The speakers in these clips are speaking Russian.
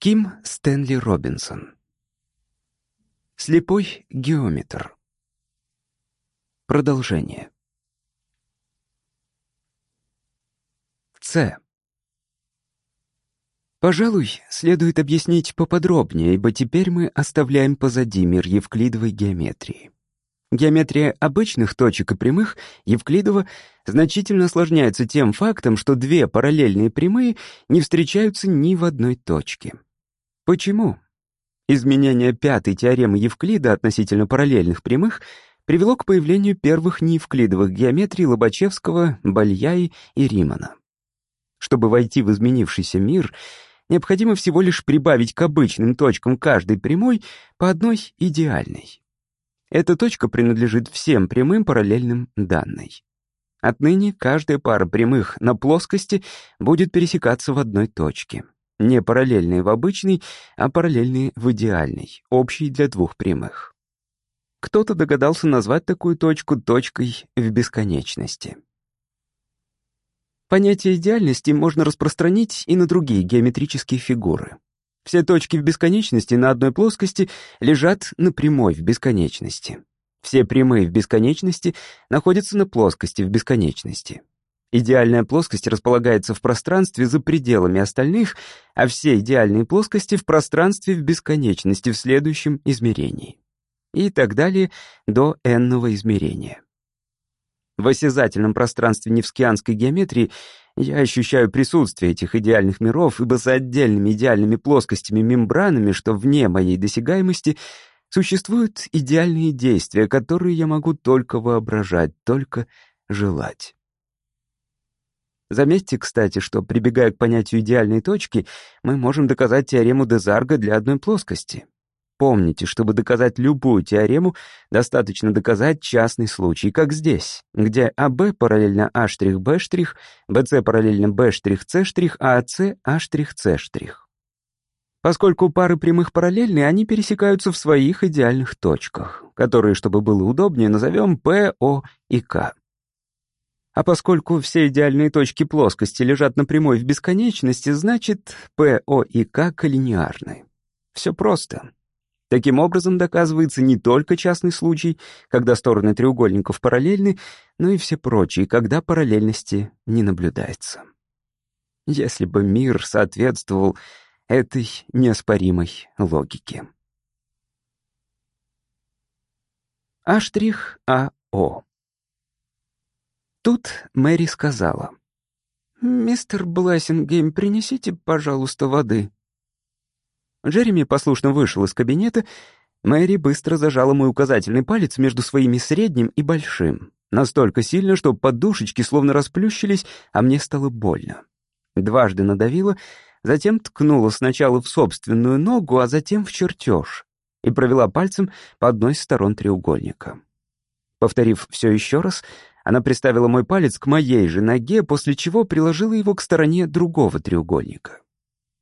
Ким Стэнли Робинсон. Слепой геометр. Продолжение. С. Пожалуй, следует объяснить поподробнее, ибо теперь мы оставляем позади мир евклидовой геометрии. Геометрия обычных точек и прямых Евклидова значительно осложняется тем фактом, что две параллельные прямые не встречаются ни в одной точке. Почему? Изменение пятой теоремы Евклида относительно параллельных прямых привело к появлению первых неевклидовых геометрий Лобачевского, Бальяи и Римана. Чтобы войти в изменившийся мир, необходимо всего лишь прибавить к обычным точкам каждой прямой по одной идеальной. Эта точка принадлежит всем прямым параллельным данной. Отныне каждая пара прямых на плоскости будет пересекаться в одной точке. Не параллельные в обычной, а параллельные в идеальной, общей для двух прямых. Кто-то догадался назвать такую точку точкой в бесконечности. Понятие идеальности можно распространить и на другие геометрические фигуры. Все точки в бесконечности на одной плоскости лежат на прямой в бесконечности. Все прямые в бесконечности находятся на плоскости в бесконечности. Идеальная плоскость располагается в пространстве за пределами остальных, а все идеальные плоскости в пространстве в бесконечности в следующем измерении. И так далее до n-ного измерения. В осязательном пространстве невскианской геометрии я ощущаю присутствие этих идеальных миров, ибо за отдельными идеальными плоскостями-мембранами, что вне моей досягаемости, существуют идеальные действия, которые я могу только воображать, только желать. Заметьте, кстати, что, прибегая к понятию идеальной точки, мы можем доказать теорему Дезарга для одной плоскости. Помните, чтобы доказать любую теорему, достаточно доказать частный случай, как здесь, где АБ параллельно А', Б', БЦ параллельно С', а АС А', С'. Поскольку пары прямых параллельны, они пересекаются в своих идеальных точках, которые, чтобы было удобнее, назовем П, О и К. А поскольку все идеальные точки плоскости лежат на прямой в бесконечности, значит, П, О и К коллинеарны. Все просто. Таким образом, доказывается не только частный случай, когда стороны треугольников параллельны, но и все прочие, когда параллельности не наблюдается. Если бы мир соответствовал этой неоспоримой логике. А'-АО. Тут Мэри сказала. «Мистер Блессингейм, принесите, пожалуйста, воды». Джереми послушно вышел из кабинета. Мэри быстро зажала мой указательный палец между своими средним и большим. Настолько сильно, что подушечки словно расплющились, а мне стало больно. Дважды надавила, затем ткнула сначала в собственную ногу, а затем в чертеж и провела пальцем по одной из сторон треугольника. Повторив все еще раз, она приставила мой палец к моей же ноге, после чего приложила его к стороне другого треугольника.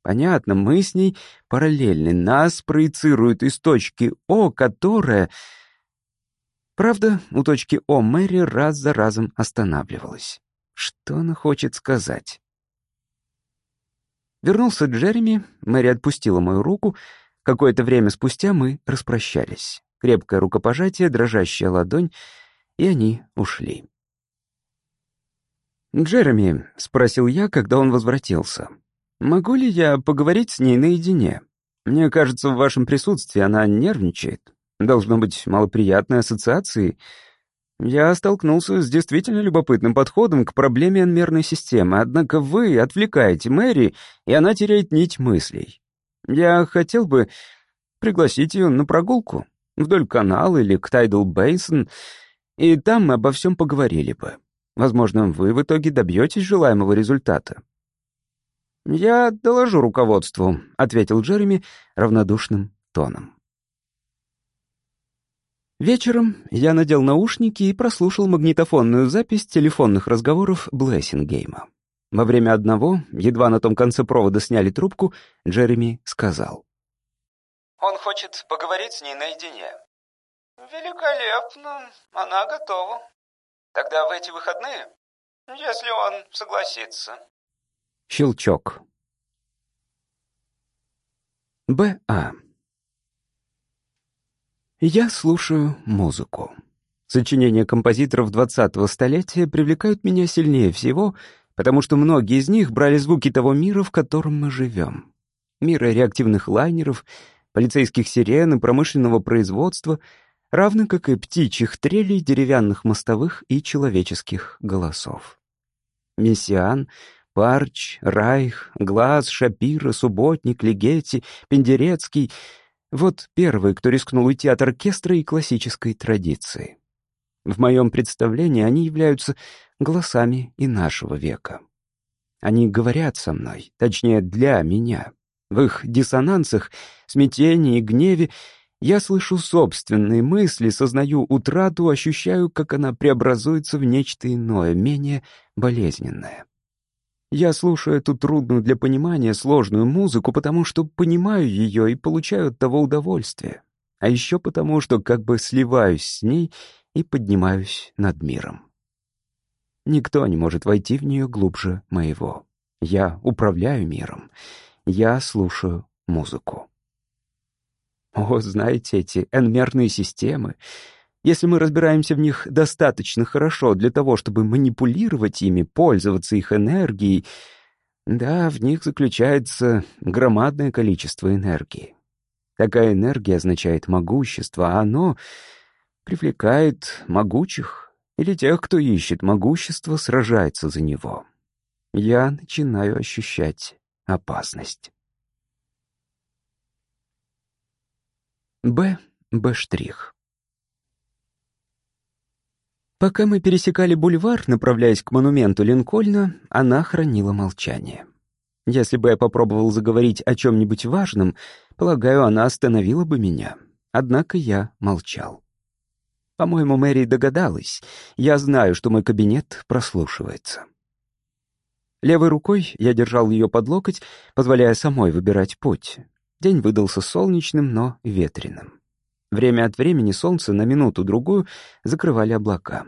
Понятно, мы с ней параллельны. Нас проецируют из точки О, которая... Правда, у точки О Мэри раз за разом останавливалась. Что она хочет сказать? Вернулся Джереми, Мэри отпустила мою руку. Какое-то время спустя мы распрощались. Крепкое рукопожатие, дрожащая ладонь, и они ушли. «Джереми», — спросил я, когда он возвратился, Могу ли я поговорить с ней наедине? Мне кажется, в вашем присутствии она нервничает. Должно быть малоприятной ассоциацией. Я столкнулся с действительно любопытным подходом к проблеме нервной системы, однако вы отвлекаете Мэри, и она теряет нить мыслей. Я хотел бы пригласить ее на прогулку вдоль канала или к Тайдл Бейсон, и там мы обо всем поговорили бы. Возможно, вы в итоге добьетесь желаемого результата. «Я доложу руководству», — ответил Джереми равнодушным тоном. Вечером я надел наушники и прослушал магнитофонную запись телефонных разговоров Блессингейма. Во время одного, едва на том конце провода сняли трубку, Джереми сказал. «Он хочет поговорить с ней наедине». «Великолепно, она готова. Тогда в эти выходные, если он согласится». Щелчок. Б.А. Я слушаю музыку. Сочинения композиторов 20-го столетия привлекают меня сильнее всего, потому что многие из них брали звуки того мира, в котором мы живем. Мира реактивных лайнеров, полицейских сирен и промышленного производства, равно как и птичьих трелей, деревянных мостовых и человеческих голосов. Мессиан — Парч, Райх, Глаз, Шапира, Субботник, Легетти, Пендерецкий — вот первые, кто рискнул уйти от оркестра и классической традиции. В моем представлении они являются голосами и нашего века. Они говорят со мной, точнее, для меня. В их диссонансах, смятении и гневе я слышу собственные мысли, сознаю утрату, ощущаю, как она преобразуется в нечто иное, менее болезненное. Я слушаю эту трудную для понимания сложную музыку, потому что понимаю ее и получаю от того удовольствие. А еще потому, что как бы сливаюсь с ней и поднимаюсь над миром. Никто не может войти в нее глубже моего. Я управляю миром. Я слушаю музыку. О, знаете, эти энмерные системы. Если мы разбираемся в них достаточно хорошо для того, чтобы манипулировать ими, пользоваться их энергией, да, в них заключается громадное количество энергии. Такая энергия означает могущество, а оно привлекает могучих или тех, кто ищет могущество, сражается за него. Я начинаю ощущать опасность. Б. Б'. Пока мы пересекали бульвар, направляясь к монументу Линкольна, она хранила молчание. Если бы я попробовал заговорить о чем-нибудь важном, полагаю, она остановила бы меня. Однако я молчал. По-моему, Мэри догадалась. Я знаю, что мой кабинет прослушивается. Левой рукой я держал ее под локоть, позволяя самой выбирать путь. День выдался солнечным, но ветреным. Время от времени солнце на минуту-другую закрывали облака.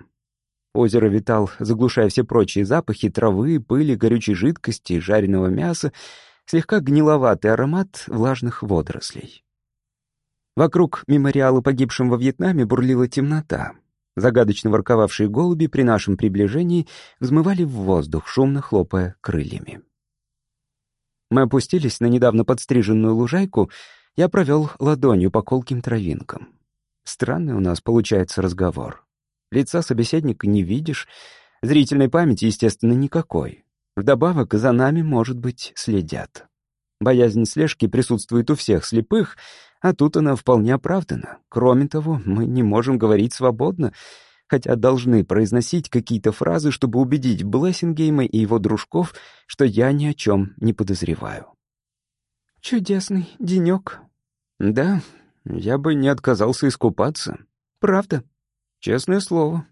Озеро витал, заглушая все прочие запахи травы, пыли, горючей жидкости, жареного мяса, слегка гниловатый аромат влажных водорослей. Вокруг мемориала погибшим во Вьетнаме бурлила темнота. Загадочно ворковавшие голуби при нашем приближении взмывали в воздух, шумно хлопая крыльями. Мы опустились на недавно подстриженную лужайку — я провел ладонью по колким травинкам. Странный у нас получается разговор. Лица собеседника не видишь, зрительной памяти, естественно, никакой. Вдобавок, за нами, может быть, следят. Боязнь слежки присутствует у всех слепых, а тут она вполне оправдана. Кроме того, мы не можем говорить свободно, хотя должны произносить какие-то фразы, чтобы убедить Блессингейма и его дружков, что я ни о чем не подозреваю. «Чудесный денек», да, я бы не отказался искупаться. Правда? Честное слово.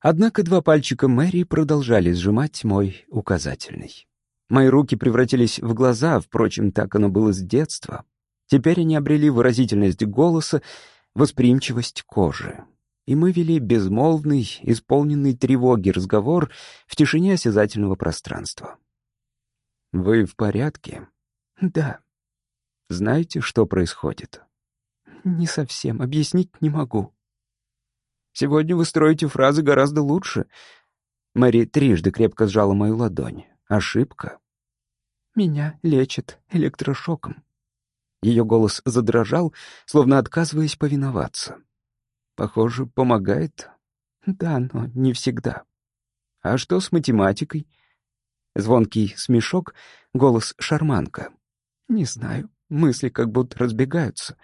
Однако два пальчика Мэри продолжали сжимать мой указательный. Мои руки превратились в глаза, впрочем, так оно было с детства. Теперь они обрели выразительность голоса, восприимчивость кожи. И мы вели безмолвный, исполненный тревоги разговор в тишине осязательного пространства. «Вы в порядке?» «Да», знаете, что происходит? Не совсем, объяснить не могу. Сегодня вы строите фразы гораздо лучше. Мэри трижды крепко сжала мою ладонь. Ошибка. Меня лечат электрошоком. Ее голос задрожал, словно отказываясь повиноваться. Похоже, помогает. Да, но не всегда. А что с математикой? Звонкий смешок, голос шарманка. Не знаю. Мысли как будто разбегаются.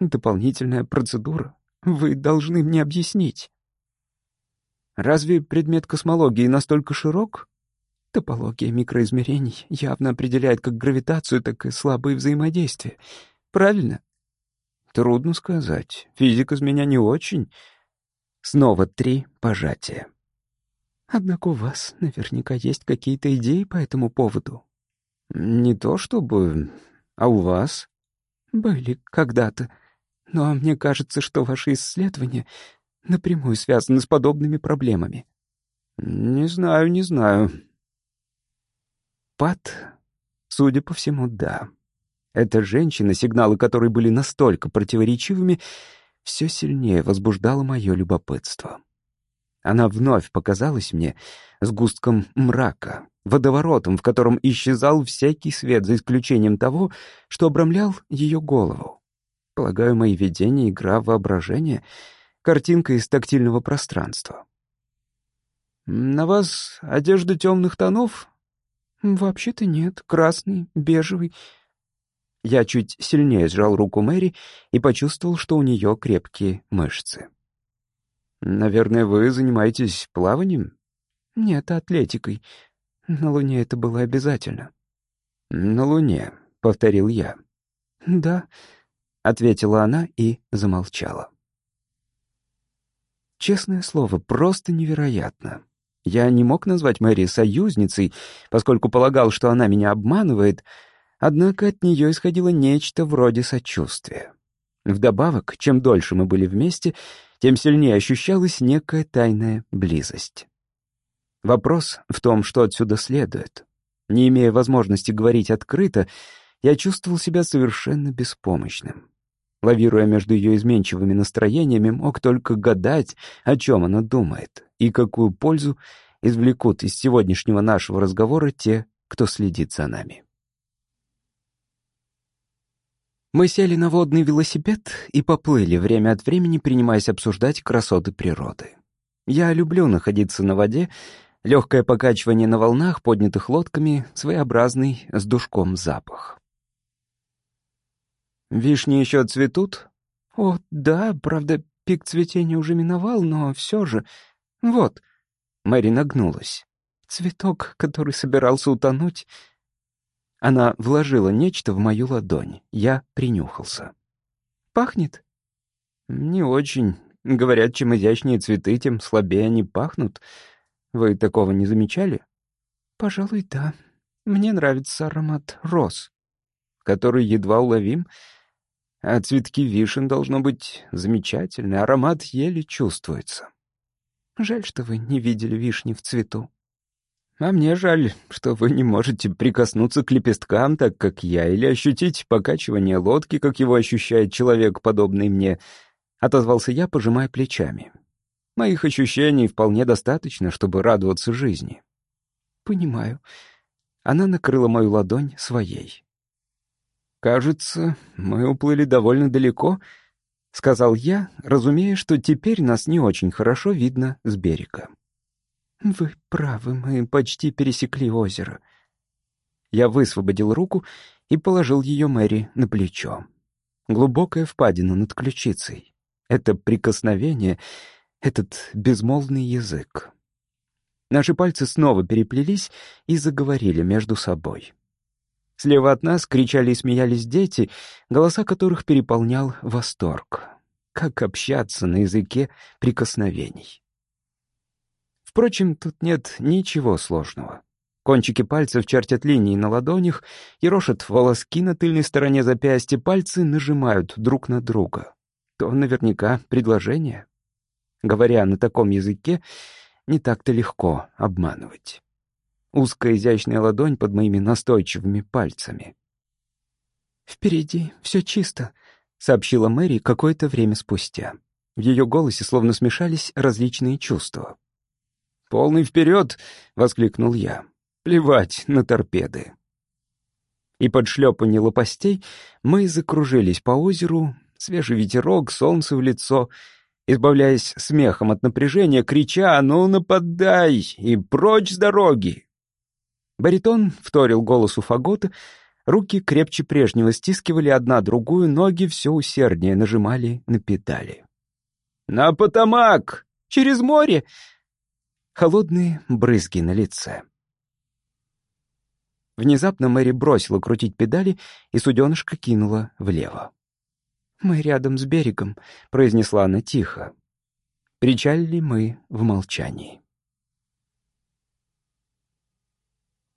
Дополнительная процедура. Вы должны мне объяснить. Разве предмет космологии настолько широк? Топология микроизмерений явно определяет как гравитацию, так и слабые взаимодействия. Правильно? Трудно сказать. Физик из меня не очень. Снова три пожатия. Однако у вас наверняка есть какие-то идеи по этому поводу. Не то чтобы а у вас? Были когда-то. Но мне кажется, что ваши исследования напрямую связаны с подобными проблемами. Не знаю, не знаю. Пат, судя по всему, да. Эта женщина, сигналы которой были настолько противоречивыми, все сильнее возбуждала мое любопытство. Она вновь показалась мне сгустком мрака, водоворотом, в котором исчезал всякий свет, за исключением того, что обрамлял ее голову. Полагаю, мои видения — игра воображения, картинка из тактильного пространства. «На вас одежда темных тонов?» «Вообще-то нет, красный, бежевый». Я чуть сильнее сжал руку Мэри и почувствовал, что у нее крепкие мышцы. «Наверное, вы занимаетесь плаванием?» «Нет, атлетикой. На Луне это было обязательно». «На Луне», — повторил я. «Да», — ответила она и замолчала. Честное слово, просто невероятно. Я не мог назвать Мэри союзницей, поскольку полагал, что она меня обманывает, однако от нее исходило нечто вроде сочувствия. Вдобавок, чем дольше мы были вместе, тем сильнее ощущалась некая тайная близость. Вопрос в том, что отсюда следует. Не имея возможности говорить открыто, я чувствовал себя совершенно беспомощным. Лавируя между ее изменчивыми настроениями, мог только гадать, о чем она думает и какую пользу извлекут из сегодняшнего нашего разговора те, кто следит за нами. Мы сели на водный велосипед и поплыли, время от времени принимаясь обсуждать красоты природы. Я люблю находиться на воде, легкое покачивание на волнах, поднятых лодками, своеобразный с душком запах. «Вишни еще цветут?» «О, да, правда, пик цветения уже миновал, но все же...» «Вот». Мэри нагнулась. «Цветок, который собирался утонуть...» Она вложила нечто в мою ладонь. Я принюхался. «Пахнет?» «Не очень. Говорят, чем изящнее цветы, тем слабее они пахнут. Вы такого не замечали?» «Пожалуй, да. Мне нравится аромат роз, который едва уловим. А цветки вишен должно быть замечательный, аромат еле чувствуется. Жаль, что вы не видели вишни в цвету». А мне жаль, что вы не можете прикоснуться к лепесткам, так как я, или ощутить покачивание лодки, как его ощущает человек, подобный мне, — отозвался я, пожимая плечами. Моих ощущений вполне достаточно, чтобы радоваться жизни. Понимаю. Она накрыла мою ладонь своей. «Кажется, мы уплыли довольно далеко», — сказал я, разумея, что теперь нас не очень хорошо видно с берега. «Вы правы, мы почти пересекли озеро». Я высвободил руку и положил ее Мэри на плечо. Глубокая впадина над ключицей. Это прикосновение, этот безмолвный язык. Наши пальцы снова переплелись и заговорили между собой. Слева от нас кричали и смеялись дети, голоса которых переполнял восторг. Как общаться на языке прикосновений? Впрочем, тут нет ничего сложного. Кончики пальцев чертят линии на ладонях, ерошат волоски на тыльной стороне запястья, пальцы нажимают друг на друга. То наверняка предложение. Говоря на таком языке, не так-то легко обманывать. Узкая изящная ладонь под моими настойчивыми пальцами. «Впереди все чисто», — сообщила Мэри какое-то время спустя. В ее голосе словно смешались различные чувства. «Полный вперед!» — воскликнул я. «Плевать на торпеды!» И под шлепанье лопастей мы закружились по озеру, свежий ветерок, солнце в лицо, избавляясь смехом от напряжения, крича «Ну, нападай!» и «Прочь с дороги!» Баритон вторил голосу фагота, руки крепче прежнего стискивали одна другую, ноги все усерднее нажимали на педали. «На Потамак! Через море!» Холодные брызги на лице. Внезапно Мэри бросила крутить педали, и суденышко кинула влево. «Мы рядом с берегом», — произнесла она тихо. Причалили мы в молчании.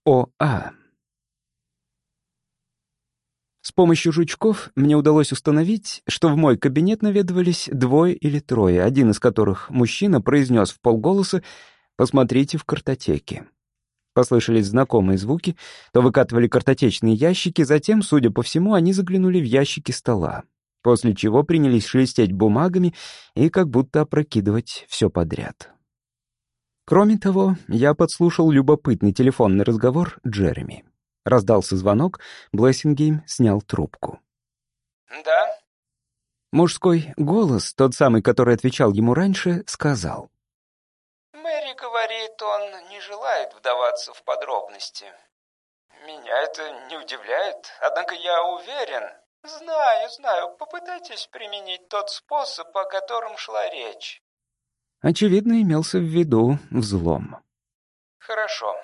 О.А. С помощью жучков мне удалось установить, что в мой кабинет наведывались двое или трое, один из которых, мужчина, произнес в полголоса Посмотрите в картотеке. Послышались знакомые звуки, то выкатывали картотечные ящики, затем, судя по всему, они заглянули в ящики стола, после чего принялись шелестеть бумагами и как будто опрокидывать все подряд. Кроме того, я подслушал любопытный телефонный разговор Джереми. Раздался звонок, Блессингейм снял трубку. «Да?» Мужской голос, тот самый, который отвечал ему раньше, сказал. «Мэри говорит, он не желает вдаваться в подробности. Меня это не удивляет, однако я уверен. Знаю, знаю, попытайтесь применить тот способ, о котором шла речь. Очевидно, имелся в виду взлом. Хорошо.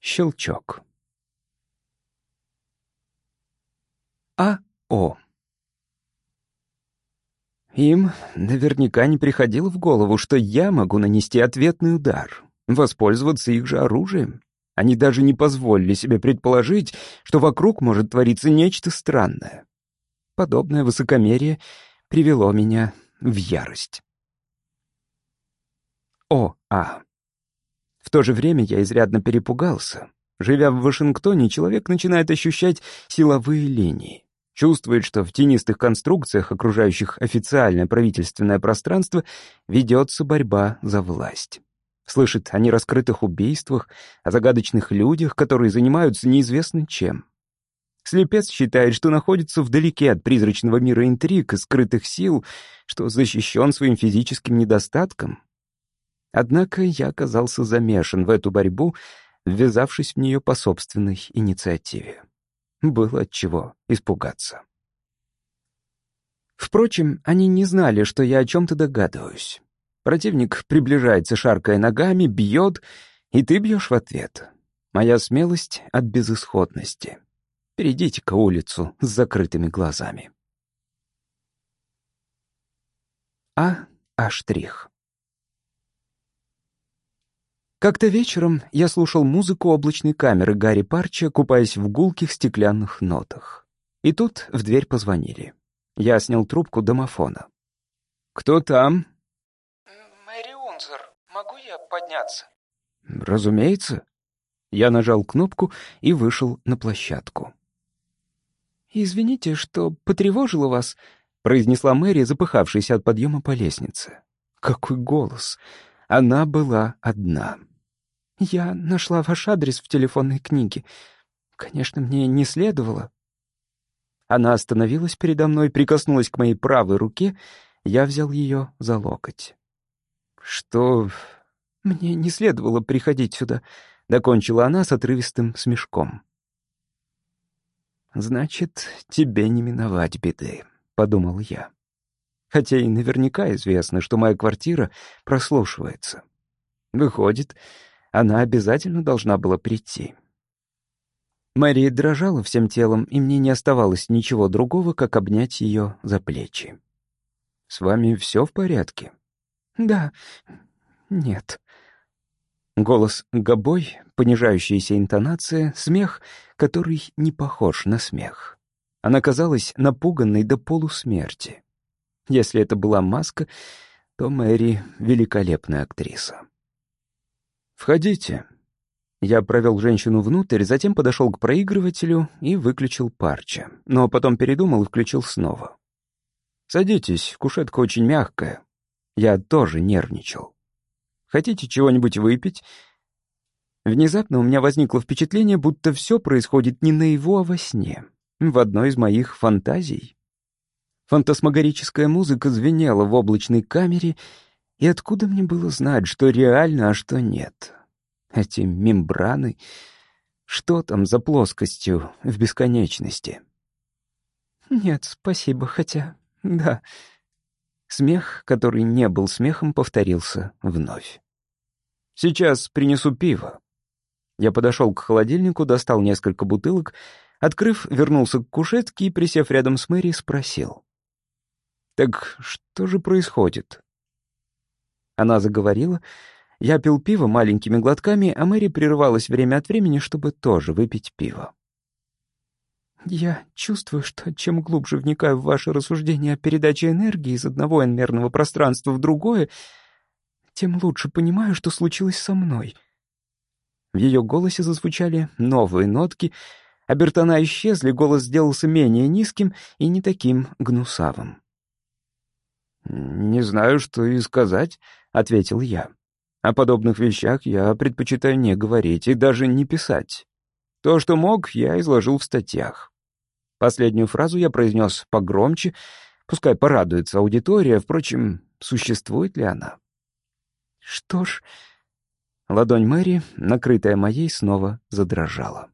Щелчок. А.О. Им наверняка не приходило в голову, что я могу нанести ответный удар, воспользоваться их же оружием. Они даже не позволили себе предположить, что вокруг может твориться нечто странное. Подобное высокомерие привело меня в ярость. О. А. В то же время я изрядно перепугался. Живя в Вашингтоне, человек начинает ощущать силовые линии. Чувствует, что в тенистых конструкциях, окружающих официальное правительственное пространство, ведется борьба за власть. Слышит о нераскрытых убийствах, о загадочных людях, которые занимаются неизвестно чем. Слепец считает, что находится вдалеке от призрачного мира интриг и скрытых сил, что защищен своим физическим недостатком, Однако я оказался замешан в эту борьбу, ввязавшись в нее по собственной инициативе. Было от чего испугаться. Впрочем, они не знали, что я о чем-то догадываюсь. Противник приближается, шаркая ногами, бьет, и ты бьешь в ответ. Моя смелость от безысходности. Перейдите-ка улицу с закрытыми глазами. А. А. Штрих. Как-то вечером я слушал музыку облачной камеры Гарри Парча, купаясь в гулких стеклянных нотах. И тут в дверь позвонили. Я снял трубку домофона. «Кто там?» «Мэри Унзер, могу я подняться?» «Разумеется». Я нажал кнопку и вышел на площадку. «Извините, что потревожила вас», — произнесла Мэри, запыхавшаяся от подъема по лестнице. «Какой голос!» Она была одна. «Я нашла ваш адрес в телефонной книге. Конечно, мне не следовало». Она остановилась передо мной, прикоснулась к моей правой руке. Я взял ее за локоть. «Что...» «Мне не следовало приходить сюда», — докончила она с отрывистым смешком. «Значит, тебе не миновать беды», — подумал я. Хотя и наверняка известно, что моя квартира прослушивается. Выходит, она обязательно должна была прийти. Мария дрожала всем телом, и мне не оставалось ничего другого, как обнять ее за плечи. «С вами все в порядке?» «Да, нет». Голос гобой, понижающаяся интонация, смех, который не похож на смех. Она казалась напуганной до полусмерти. Если это была маска, то Мэри — великолепная актриса. «Входите». Я провел женщину внутрь, затем подошел к проигрывателю и выключил парча, но потом передумал и включил снова. «Садитесь, кушетка очень мягкая». Я тоже нервничал. «Хотите чего-нибудь выпить?» Внезапно у меня возникло впечатление, будто все происходит не наяву, а во сне, в одной из моих фантазий. Фантасмагорическая музыка звенела в облачной камере, и откуда мне было знать, что реально, а что нет? Эти мембраны... Что там за плоскостью в бесконечности? Нет, спасибо, хотя... Да. Смех, который не был смехом, повторился вновь. «Сейчас принесу пиво». Я подошел к холодильнику, достал несколько бутылок, открыв, вернулся к кушетке и, присев рядом с Мэри, спросил. «Так что же происходит?» Она заговорила. Я пил пиво маленькими глотками, а Мэри прерывалась время от времени, чтобы тоже выпить пиво. «Я чувствую, что чем глубже вникаю в ваши рассуждения о передаче энергии из одного энмерного пространства в другое, тем лучше понимаю, что случилось со мной. В ее голосе зазвучали новые нотки, а бертона исчезли, голос сделался менее низким и не таким гнусавым. «Не знаю, что и сказать», — ответил я. «О подобных вещах я предпочитаю не говорить и даже не писать. То, что мог, я изложил в статьях». Последнюю фразу я произнес погромче, пускай порадуется аудитория, впрочем, существует ли она? «Что ж...» Ладонь Мэри, накрытая моей, снова задрожала.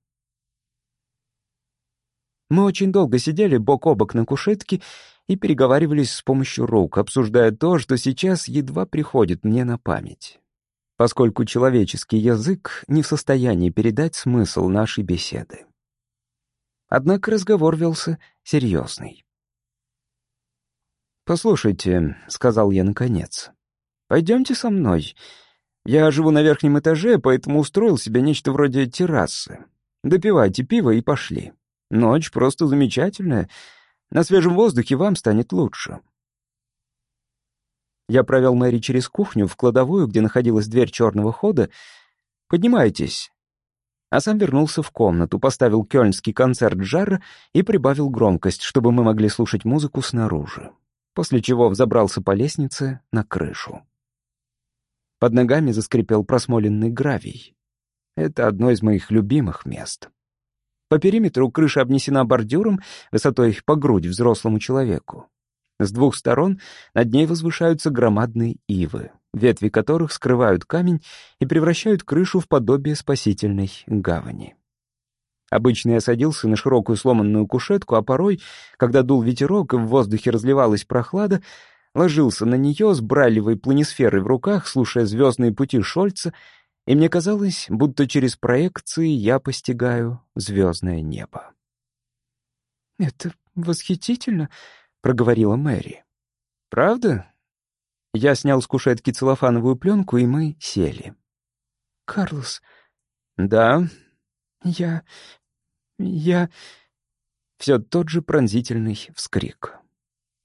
Мы очень долго сидели бок о бок на кушетке и переговаривались с помощью рук, обсуждая то, что сейчас едва приходит мне на память. Поскольку человеческий язык не в состоянии передать смысл нашей беседы. Однако разговор велся серьезный. «Послушайте», — сказал я наконец, — «пойдемте со мной. Я живу на верхнем этаже, поэтому устроил себе нечто вроде террасы. Допивайте пиво и пошли. Ночь просто замечательная. На свежем воздухе вам станет лучше. Я провел Мэри через кухню в кладовую, где находилась дверь черного хода. «Поднимайтесь». А сам вернулся в комнату, поставил кёльнский концерт Джарра и прибавил громкость, чтобы мы могли слушать музыку снаружи. После чего взобрался по лестнице на крышу. Под ногами заскрипел просмоленный гравий. Это одно из моих любимых мест. По периметру крыша обнесена бордюром высотой по грудь взрослому человеку. С двух сторон над ней возвышаются громадные ивы, ветви которых скрывают камень и превращают крышу в подобие спасительной гавани. Обычно я садился на широкую сломанную кушетку, а порой, когда дул ветерок и в воздухе разливалась прохлада, ложился на нее с брайлевой планисферой в руках, слушая звездные пути Шольца, и мне казалось, будто через проекции я постигаю звездное небо. «Это восхитительно», — проговорила Мэри. «Правда?» Я снял с кушетки целлофановую пленку, и мы сели. «Карлос...» «Да?» «Я... я...» Все тот же пронзительный вскрик.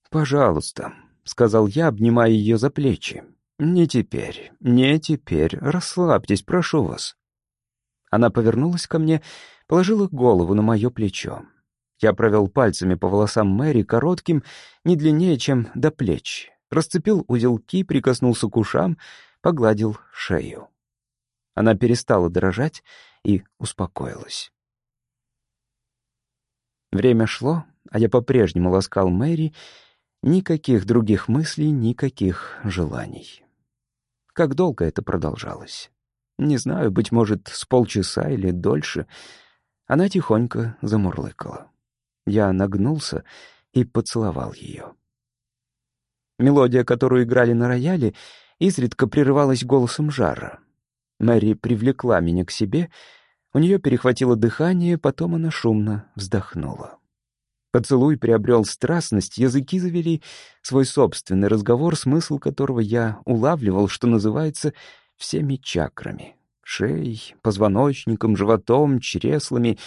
«Пожалуйста», — сказал я, обнимая ее за плечи. «Не теперь, не теперь. Расслабьтесь, прошу вас». Она повернулась ко мне, положила голову на мое плечо. Я провел пальцами по волосам Мэри, коротким, не длиннее, чем до плеч. Расцепил узелки, прикоснулся к ушам, погладил шею. Она перестала дрожать и успокоилась. Время шло, а я по-прежнему ласкал Мэри, Никаких других мыслей, никаких желаний. Как долго это продолжалось? Не знаю, быть может, с полчаса или дольше. Она тихонько замурлыкала. Я нагнулся и поцеловал ее. Мелодия, которую играли на рояле, изредка прерывалась голосом жара. Мэри привлекла меня к себе, у нее перехватило дыхание, потом она шумно вздохнула. Поцелуй приобрел страстность, языки завели свой собственный разговор, смысл которого я улавливал, что называется, всеми чакрами. Шеей, позвоночником, животом, чреслами.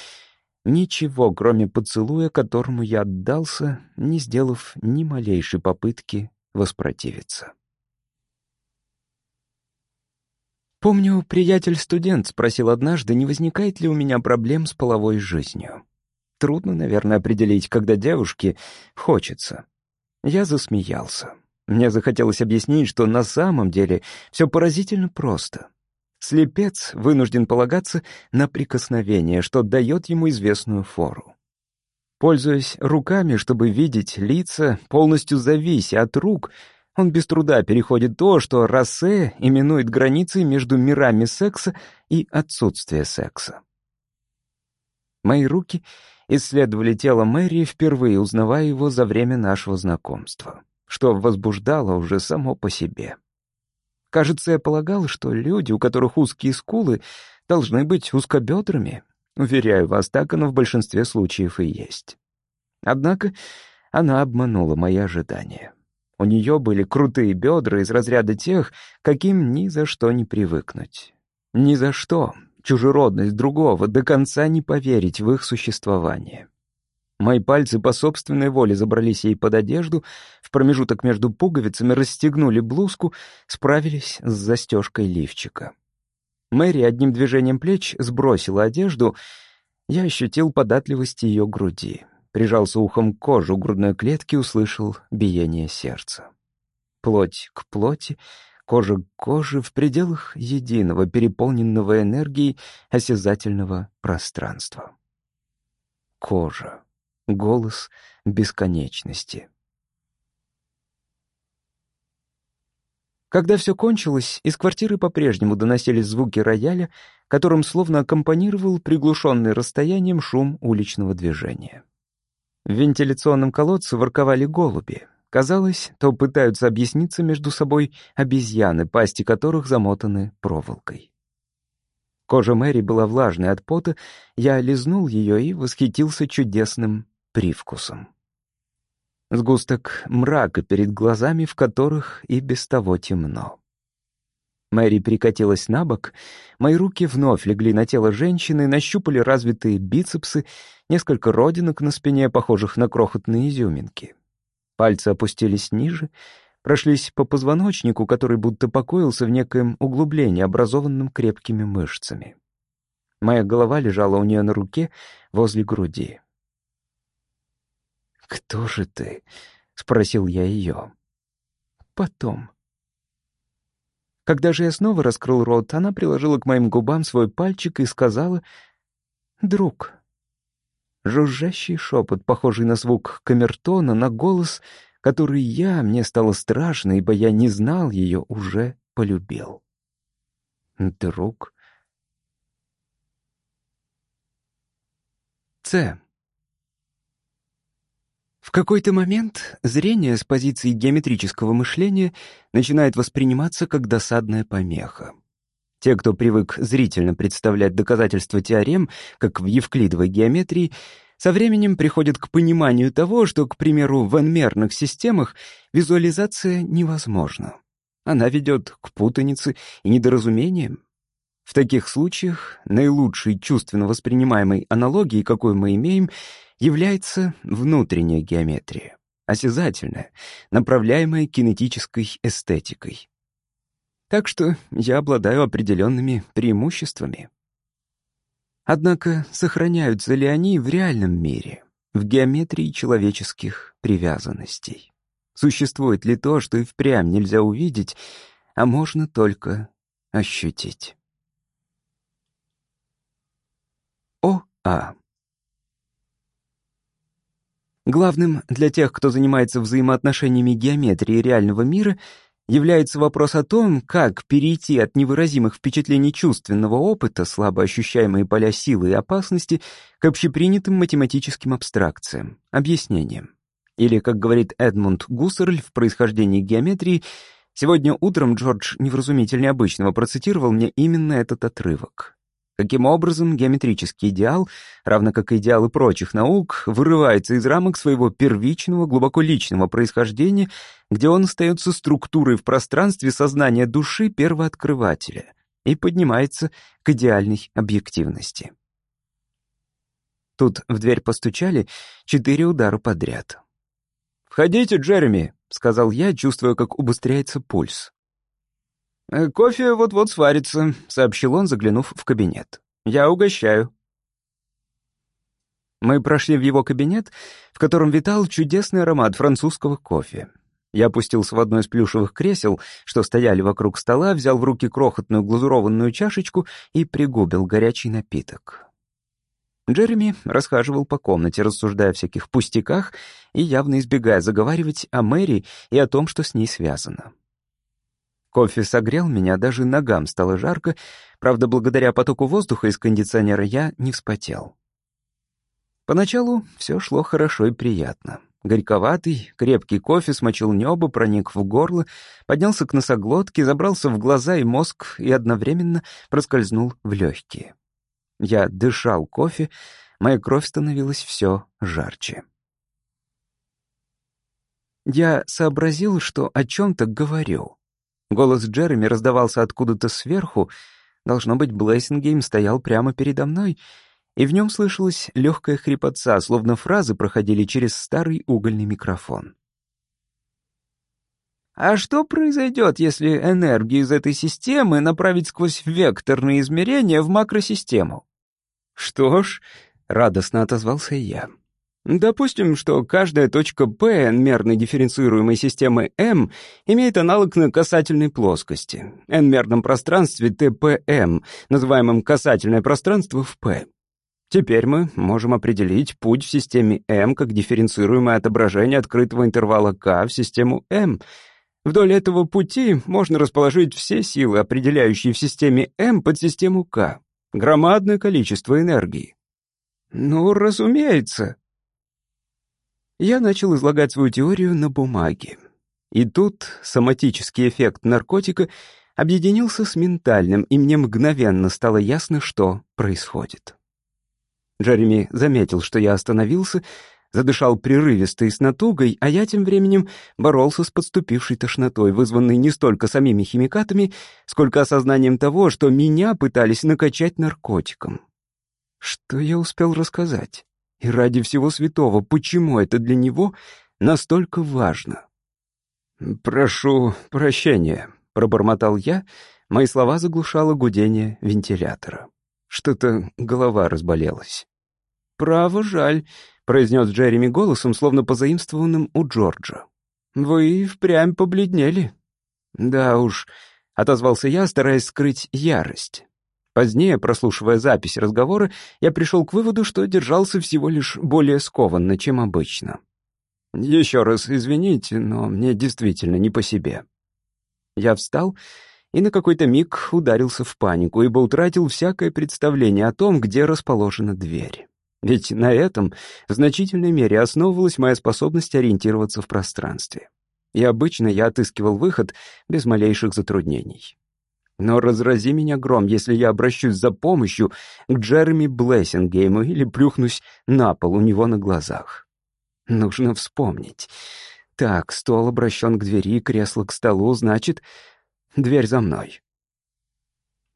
Ничего, кроме поцелуя, которому я отдался, не сделав ни малейшей попытки воспротивиться. Помню, приятель-студент спросил однажды, не возникает ли у меня проблем с половой жизнью. Трудно, наверное, определить, когда девушке хочется. Я засмеялся. Мне захотелось объяснить, что на самом деле все поразительно просто. Слепец вынужден полагаться на прикосновение, что дает ему известную фору. Пользуясь руками, чтобы видеть лица, полностью завися от рук, он без труда переходит то, что Рассе именует границей между мирами секса и отсутствия секса. Мои руки исследовали тело Мэри, впервые узнавая его за время нашего знакомства, что возбуждало уже само по себе. Кажется, я полагал, что люди, у которых узкие скулы, должны быть узкобедрами. Уверяю вас, так оно в большинстве случаев и есть. Однако она обманула мои ожидания. У нее были крутые бедра из разряда тех, каким ни за что не привыкнуть. Ни за что, чужеродность другого, до конца не поверить в их существование. Мои пальцы по собственной воле забрались ей под одежду, в промежуток между пуговицами расстегнули блузку, справились с застежкой лифчика. Мэри одним движением плеч сбросила одежду. Я ощутил податливость ее груди. Прижался ухом к кожу грудной клетки, услышал биение сердца. Плоть к плоти, кожа к коже в пределах единого, переполненного энергией осязательного пространства. Кожа. Голос бесконечности. Когда все кончилось, из квартиры по-прежнему доносились звуки рояля, которым словно аккомпанировал приглушенный расстоянием шум уличного движения. В вентиляционном колодце ворковали голуби. Казалось, то пытаются объясниться между собой обезьяны, пасти которых замотаны проволокой. Кожа Мэри была влажной от пота, я лизнул ее и восхитился чудесным привкусом. Сгусток мрака перед глазами, в которых и без того темно. Мэри перекатилась на бок, мои руки вновь легли на тело женщины, нащупали развитые бицепсы, несколько родинок на спине, похожих на крохотные изюминки. Пальцы опустились ниже, прошлись по позвоночнику, который будто покоился в некоем углублении, образованном крепкими мышцами. Моя голова лежала у нее на руке возле груди. «Кто же ты?» — спросил я ее. «Потом», когда же я снова раскрыл рот, она приложила к моим губам свой пальчик и сказала «Друг». Жужжащий шепот, похожий на звук камертона, на голос, который я, мне стало страшно, ибо я не знал ее, уже полюбил. Друг. Ц. В какой-то момент зрение с позиции геометрического мышления начинает восприниматься как досадная помеха. Те, кто привык зрительно представлять доказательства теорем, как в евклидовой геометрии, со временем приходят к пониманию того, что, к примеру, в n-мерных системах визуализация невозможна. Она ведет к путанице и недоразумениям. В таких случаях наилучшей чувственно воспринимаемой аналогией, какую мы имеем, является внутренняя геометрия, осязательная, направляемая кинетической эстетикой. Так что я обладаю определенными преимуществами. Однако сохраняются ли они в реальном мире, в геометрии человеческих привязанностей? Существует ли то, что и впрямь нельзя увидеть, а можно только ощутить? О.А. Главным для тех, кто занимается взаимоотношениями геометрии реального мира, является вопрос о том, как перейти от невыразимых впечатлений чувственного опыта, слабо ощущаемые поля силы и опасности, к общепринятым математическим абстракциям, объяснениям. Или, как говорит Эдмунд Гуссерль в «Происхождении геометрии», сегодня утром Джордж невразумительнее обычного процитировал мне именно этот отрывок. Каким образом геометрический идеал, равно как идеалы прочих наук, вырывается из рамок своего первичного, глубоко личного происхождения, где он остается структурой в пространстве сознания души первооткрывателя и поднимается к идеальной объективности. Тут в дверь постучали четыре удара подряд. «Входите, Джереми», — сказал я, чувствуя, как убыстряется пульс. «Э, «Кофе вот-вот сварится», — сообщил он, заглянув в кабинет. «Я угощаю». Мы прошли в его кабинет, в котором витал чудесный аромат французского кофе. Я опустился в одно из плюшевых кресел, что стояли вокруг стола, взял в руки крохотную глазурованную чашечку и пригубил горячий напиток. Джереми расхаживал по комнате, рассуждая о всяких пустяках и явно избегая заговаривать о Мэри и о том, что с ней связано. Кофе согрел меня, даже ногам стало жарко, правда, благодаря потоку воздуха из кондиционера я не вспотел. Поначалу все шло хорошо и приятно. Горьковатый, крепкий кофе смочил небо, проник в горло, поднялся к носоглотке, забрался в глаза и мозг и одновременно проскользнул в легкие. Я дышал кофе, моя кровь становилась все жарче. Я сообразил, что о чем-то говорю. Голос Джереми раздавался откуда-то сверху. Должно быть, Блессингейм стоял прямо передо мной, и в нем слышалась легкая хрипотца, словно фразы проходили через старый угольный микрофон. А что произойдет, если энергию из этой системы направить сквозь векторные измерения в макросистему? Что ж, радостно отозвался я. Допустим, что каждая точка P n-мерной дифференцируемой системы M имеет аналог на касательной плоскости, n-мерном пространстве TPM, называемом касательное пространство в P. Теперь мы можем определить путь в системе M как дифференцируемое отображение открытого интервала K в систему M. Вдоль этого пути можно расположить все силы, определяющие в системе M под систему K. Громадное количество энергии. Ну, разумеется. Я начал излагать свою теорию на бумаге. И тут соматический эффект наркотика объединился с ментальным, и мне мгновенно стало ясно, что происходит. Джереми заметил, что я остановился, задышал прерывисто и с натугой, а я тем временем боролся с подступившей тошнотой, вызванной не столько самими химикатами, сколько осознанием того, что меня пытались накачать наркотиком. Что я успел рассказать? И ради всего святого, почему это для него настолько важно? «Прошу прощения», — пробормотал я, мои слова заглушало гудение вентилятора. Что-то голова разболелась. «Право, жаль», — произнес Джереми голосом, словно позаимствованным у Джорджа. «Вы впрямь побледнели». «Да уж», — отозвался я, стараясь скрыть ярость. Позднее, прослушивая запись разговора, я пришел к выводу, что держался всего лишь более скованно, чем обычно. «Еще раз извините, но мне действительно не по себе». Я встал и на какой-то миг ударился в панику, ибо утратил всякое представление о том, где расположена дверь. Ведь на этом в значительной мере основывалась моя способность ориентироваться в пространстве. И обычно я отыскивал выход без малейших затруднений. Но разрази меня гром, если я обращусь за помощью к Джереми Блессингейму или плюхнусь на пол у него на глазах. Нужно вспомнить. Так, стол обращен к двери, кресло к столу, значит, дверь за мной.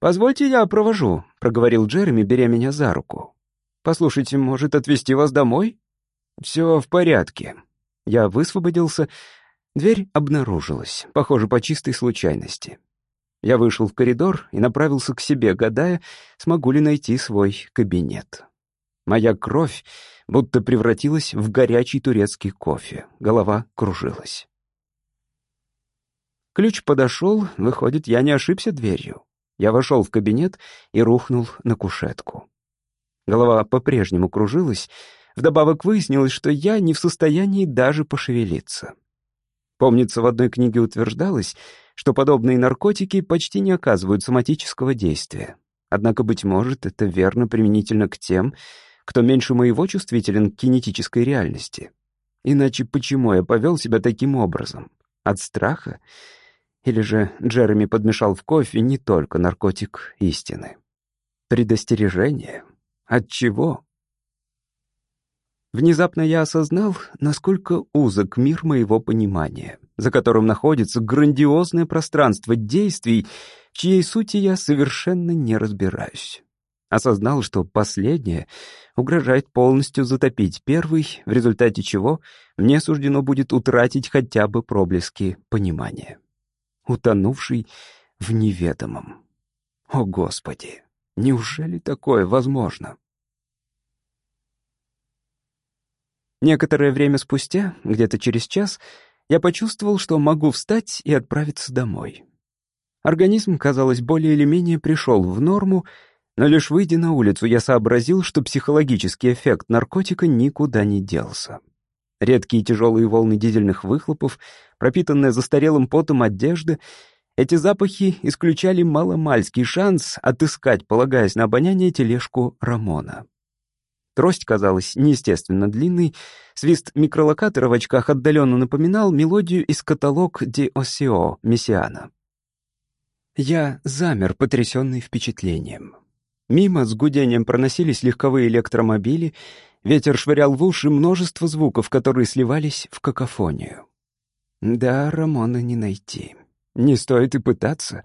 «Позвольте, я провожу», — проговорил Джереми, беря меня за руку. «Послушайте, может, отвезти вас домой?» «Все в порядке». Я высвободился. Дверь обнаружилась, похоже, по чистой случайности. Я вышел в коридор и направился к себе, гадая, смогу ли найти свой кабинет. Моя кровь будто превратилась в горячий турецкий кофе. Голова кружилась. Ключ подошел, выходит, я не ошибся дверью. Я вошел в кабинет и рухнул на кушетку. Голова по-прежнему кружилась, вдобавок выяснилось, что я не в состоянии даже пошевелиться. Помнится, в одной книге утверждалось, что подобные наркотики почти не оказывают соматического действия. Однако, быть может, это верно применительно к тем, кто меньше моего чувствителен к кинетической реальности. Иначе почему я повел себя таким образом? От страха? Или же Джереми подмешал в кофе не только наркотик истины? Предостережение? От чего? Внезапно я осознал, насколько узок мир моего понимания за которым находится грандиозное пространство действий, в чьей сути я совершенно не разбираюсь. Осознал, что последнее угрожает полностью затопить первый, в результате чего мне суждено будет утратить хотя бы проблески понимания. Утонувший в неведомом. О, Господи! Неужели такое возможно? Некоторое время спустя, где-то через час, я почувствовал, что могу встать и отправиться домой. Организм, казалось, более или менее пришел в норму, но лишь выйдя на улицу, я сообразил, что психологический эффект наркотика никуда не делся. Редкие тяжелые волны дизельных выхлопов, пропитанная застарелым потом одежда, эти запахи исключали маломальский шанс отыскать, полагаясь на обоняние, тележку Рамона. Трость казалась неестественно длинной, свист микролокатора в очках отдаленно напоминал мелодию из каталог «Ди Осио» Мессиана. Я замер, потрясенный впечатлением. Мимо с гудением проносились легковые электромобили, ветер швырял в уши множество звуков, которые сливались в какофонию. Да, Рамона не найти. Не стоит и пытаться.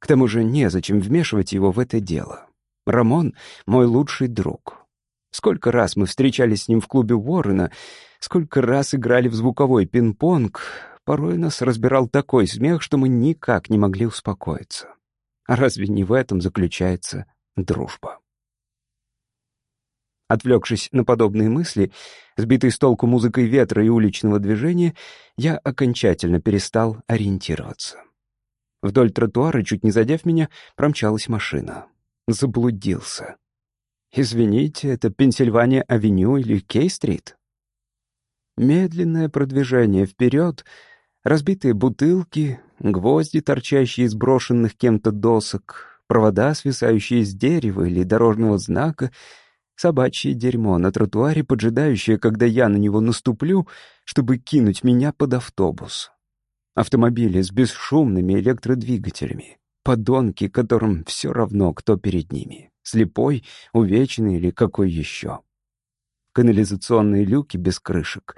К тому же незачем вмешивать его в это дело. Рамон — мой лучший друг. Сколько раз мы встречались с ним в клубе Уоррена, сколько раз играли в звуковой пинг-понг, порой нас разбирал такой смех, что мы никак не могли успокоиться. А разве не в этом заключается дружба? Отвлекшись на подобные мысли, сбитый с толку музыкой ветра и уличного движения, я окончательно перестал ориентироваться. Вдоль тротуара, чуть не задев меня, промчалась машина. Заблудился. Извините, это Пенсильвания-авеню или Кей-стрит? Медленное продвижение вперед, разбитые бутылки, гвозди, торчащие из брошенных кем-то досок, провода, свисающие с дерева или дорожного знака — Собачье дерьмо на тротуаре, поджидающее, когда я на него наступлю, чтобы кинуть меня под автобус. Автомобили с бесшумными электродвигателями. Подонки, которым все равно, кто перед ними. Слепой, увеченный или какой еще. Канализационные люки без крышек.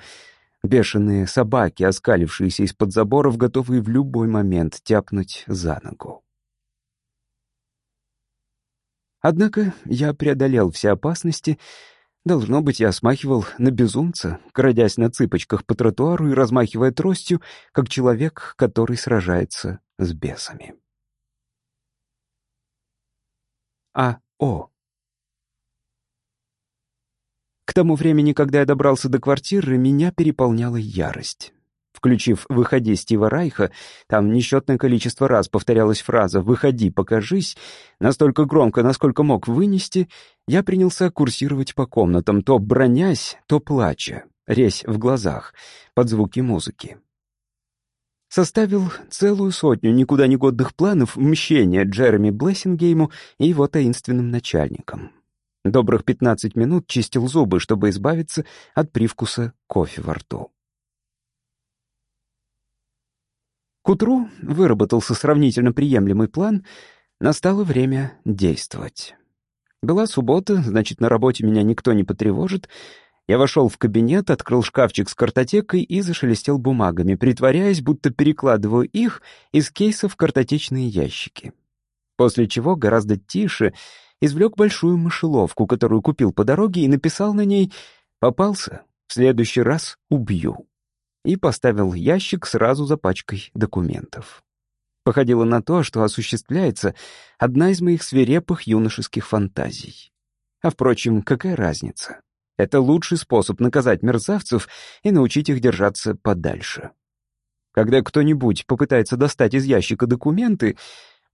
Бешеные собаки, оскалившиеся из-под заборов, готовые в любой момент тяпнуть за ногу. Однако я преодолел все опасности. Должно быть, я смахивал на безумца, крадясь на цыпочках по тротуару и размахивая тростью, как человек, который сражается с бесами. А. О. К тому времени, когда я добрался до квартиры, меня переполняла ярость. Включив «Выходи, Стива Райха», там несчетное количество раз повторялась фраза «Выходи, покажись», настолько громко, насколько мог вынести, я принялся курсировать по комнатам, то бронясь, то плача, резь в глазах, под звуки музыки. Составил целую сотню никуда не годных планов мщения Джереми Блессингейму и его таинственным начальникам. Добрых 15 минут чистил зубы, чтобы избавиться от привкуса кофе во рту. К утру выработался сравнительно приемлемый план, настало время действовать. Была суббота, значит, на работе меня никто не потревожит. Я вошел в кабинет, открыл шкафчик с картотекой и зашелестел бумагами, притворяясь, будто перекладываю их из кейса в картотечные ящики. После чего гораздо тише извлек большую мышеловку, которую купил по дороге, и написал на ней «Попался, в следующий раз убью» и поставил ящик сразу за пачкой документов. Походило на то, что осуществляется одна из моих свирепых юношеских фантазий. А впрочем, какая разница? Это лучший способ наказать мерзавцев и научить их держаться подальше. Когда кто-нибудь попытается достать из ящика документы,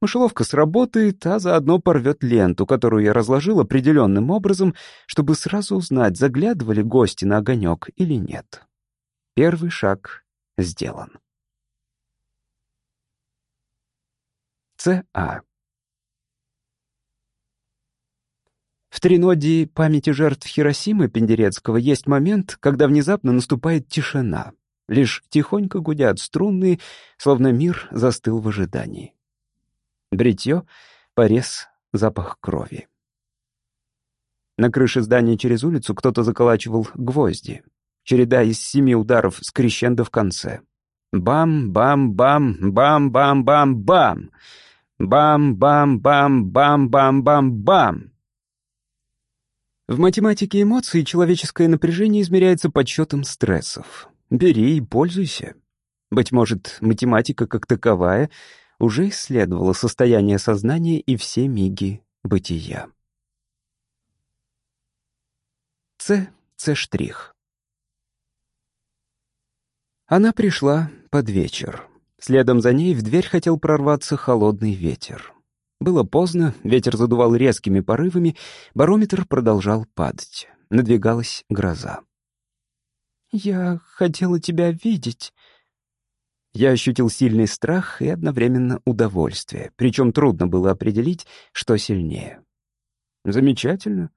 мышеловка сработает, а заодно порвет ленту, которую я разложил определенным образом, чтобы сразу узнать, заглядывали гости на огонек или нет. Первый шаг сделан. Ц.А. В тринодии памяти жертв Хиросимы Пендерецкого есть момент, когда внезапно наступает тишина. Лишь тихонько гудят струнные, словно мир застыл в ожидании. Бритье, порез, запах крови. На крыше здания через улицу кто-то заколачивал гвозди череда из семи ударов с крещендо в конце. Бам-бам-бам, бам-бам-бам-бам. Бам-бам-бам-бам-бам-бам. В математике эмоций человеческое напряжение измеряется подсчетом стрессов. Бери и пользуйся. Быть может, математика как таковая уже исследовала состояние сознания и все миги бытия. С. С штрих. Она пришла под вечер. Следом за ней в дверь хотел прорваться холодный ветер. Было поздно, ветер задувал резкими порывами, барометр продолжал падать. Надвигалась гроза. «Я хотела тебя видеть». Я ощутил сильный страх и одновременно удовольствие, причем трудно было определить, что сильнее. «Замечательно».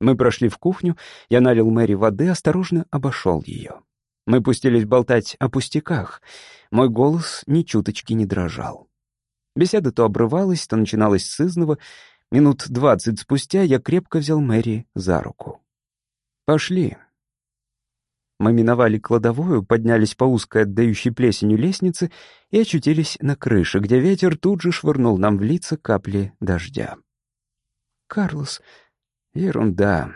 Мы прошли в кухню, я налил Мэри воды, осторожно обошел ее. Мы пустились болтать о пустяках. Мой голос ни чуточки не дрожал. Беседа то обрывалась, то начиналась с. Минут двадцать спустя я крепко взял Мэри за руку. «Пошли». Мы миновали кладовую, поднялись по узкой отдающей плесенью лестнице и очутились на крыше, где ветер тут же швырнул нам в лица капли дождя. «Карлос, ерунда»,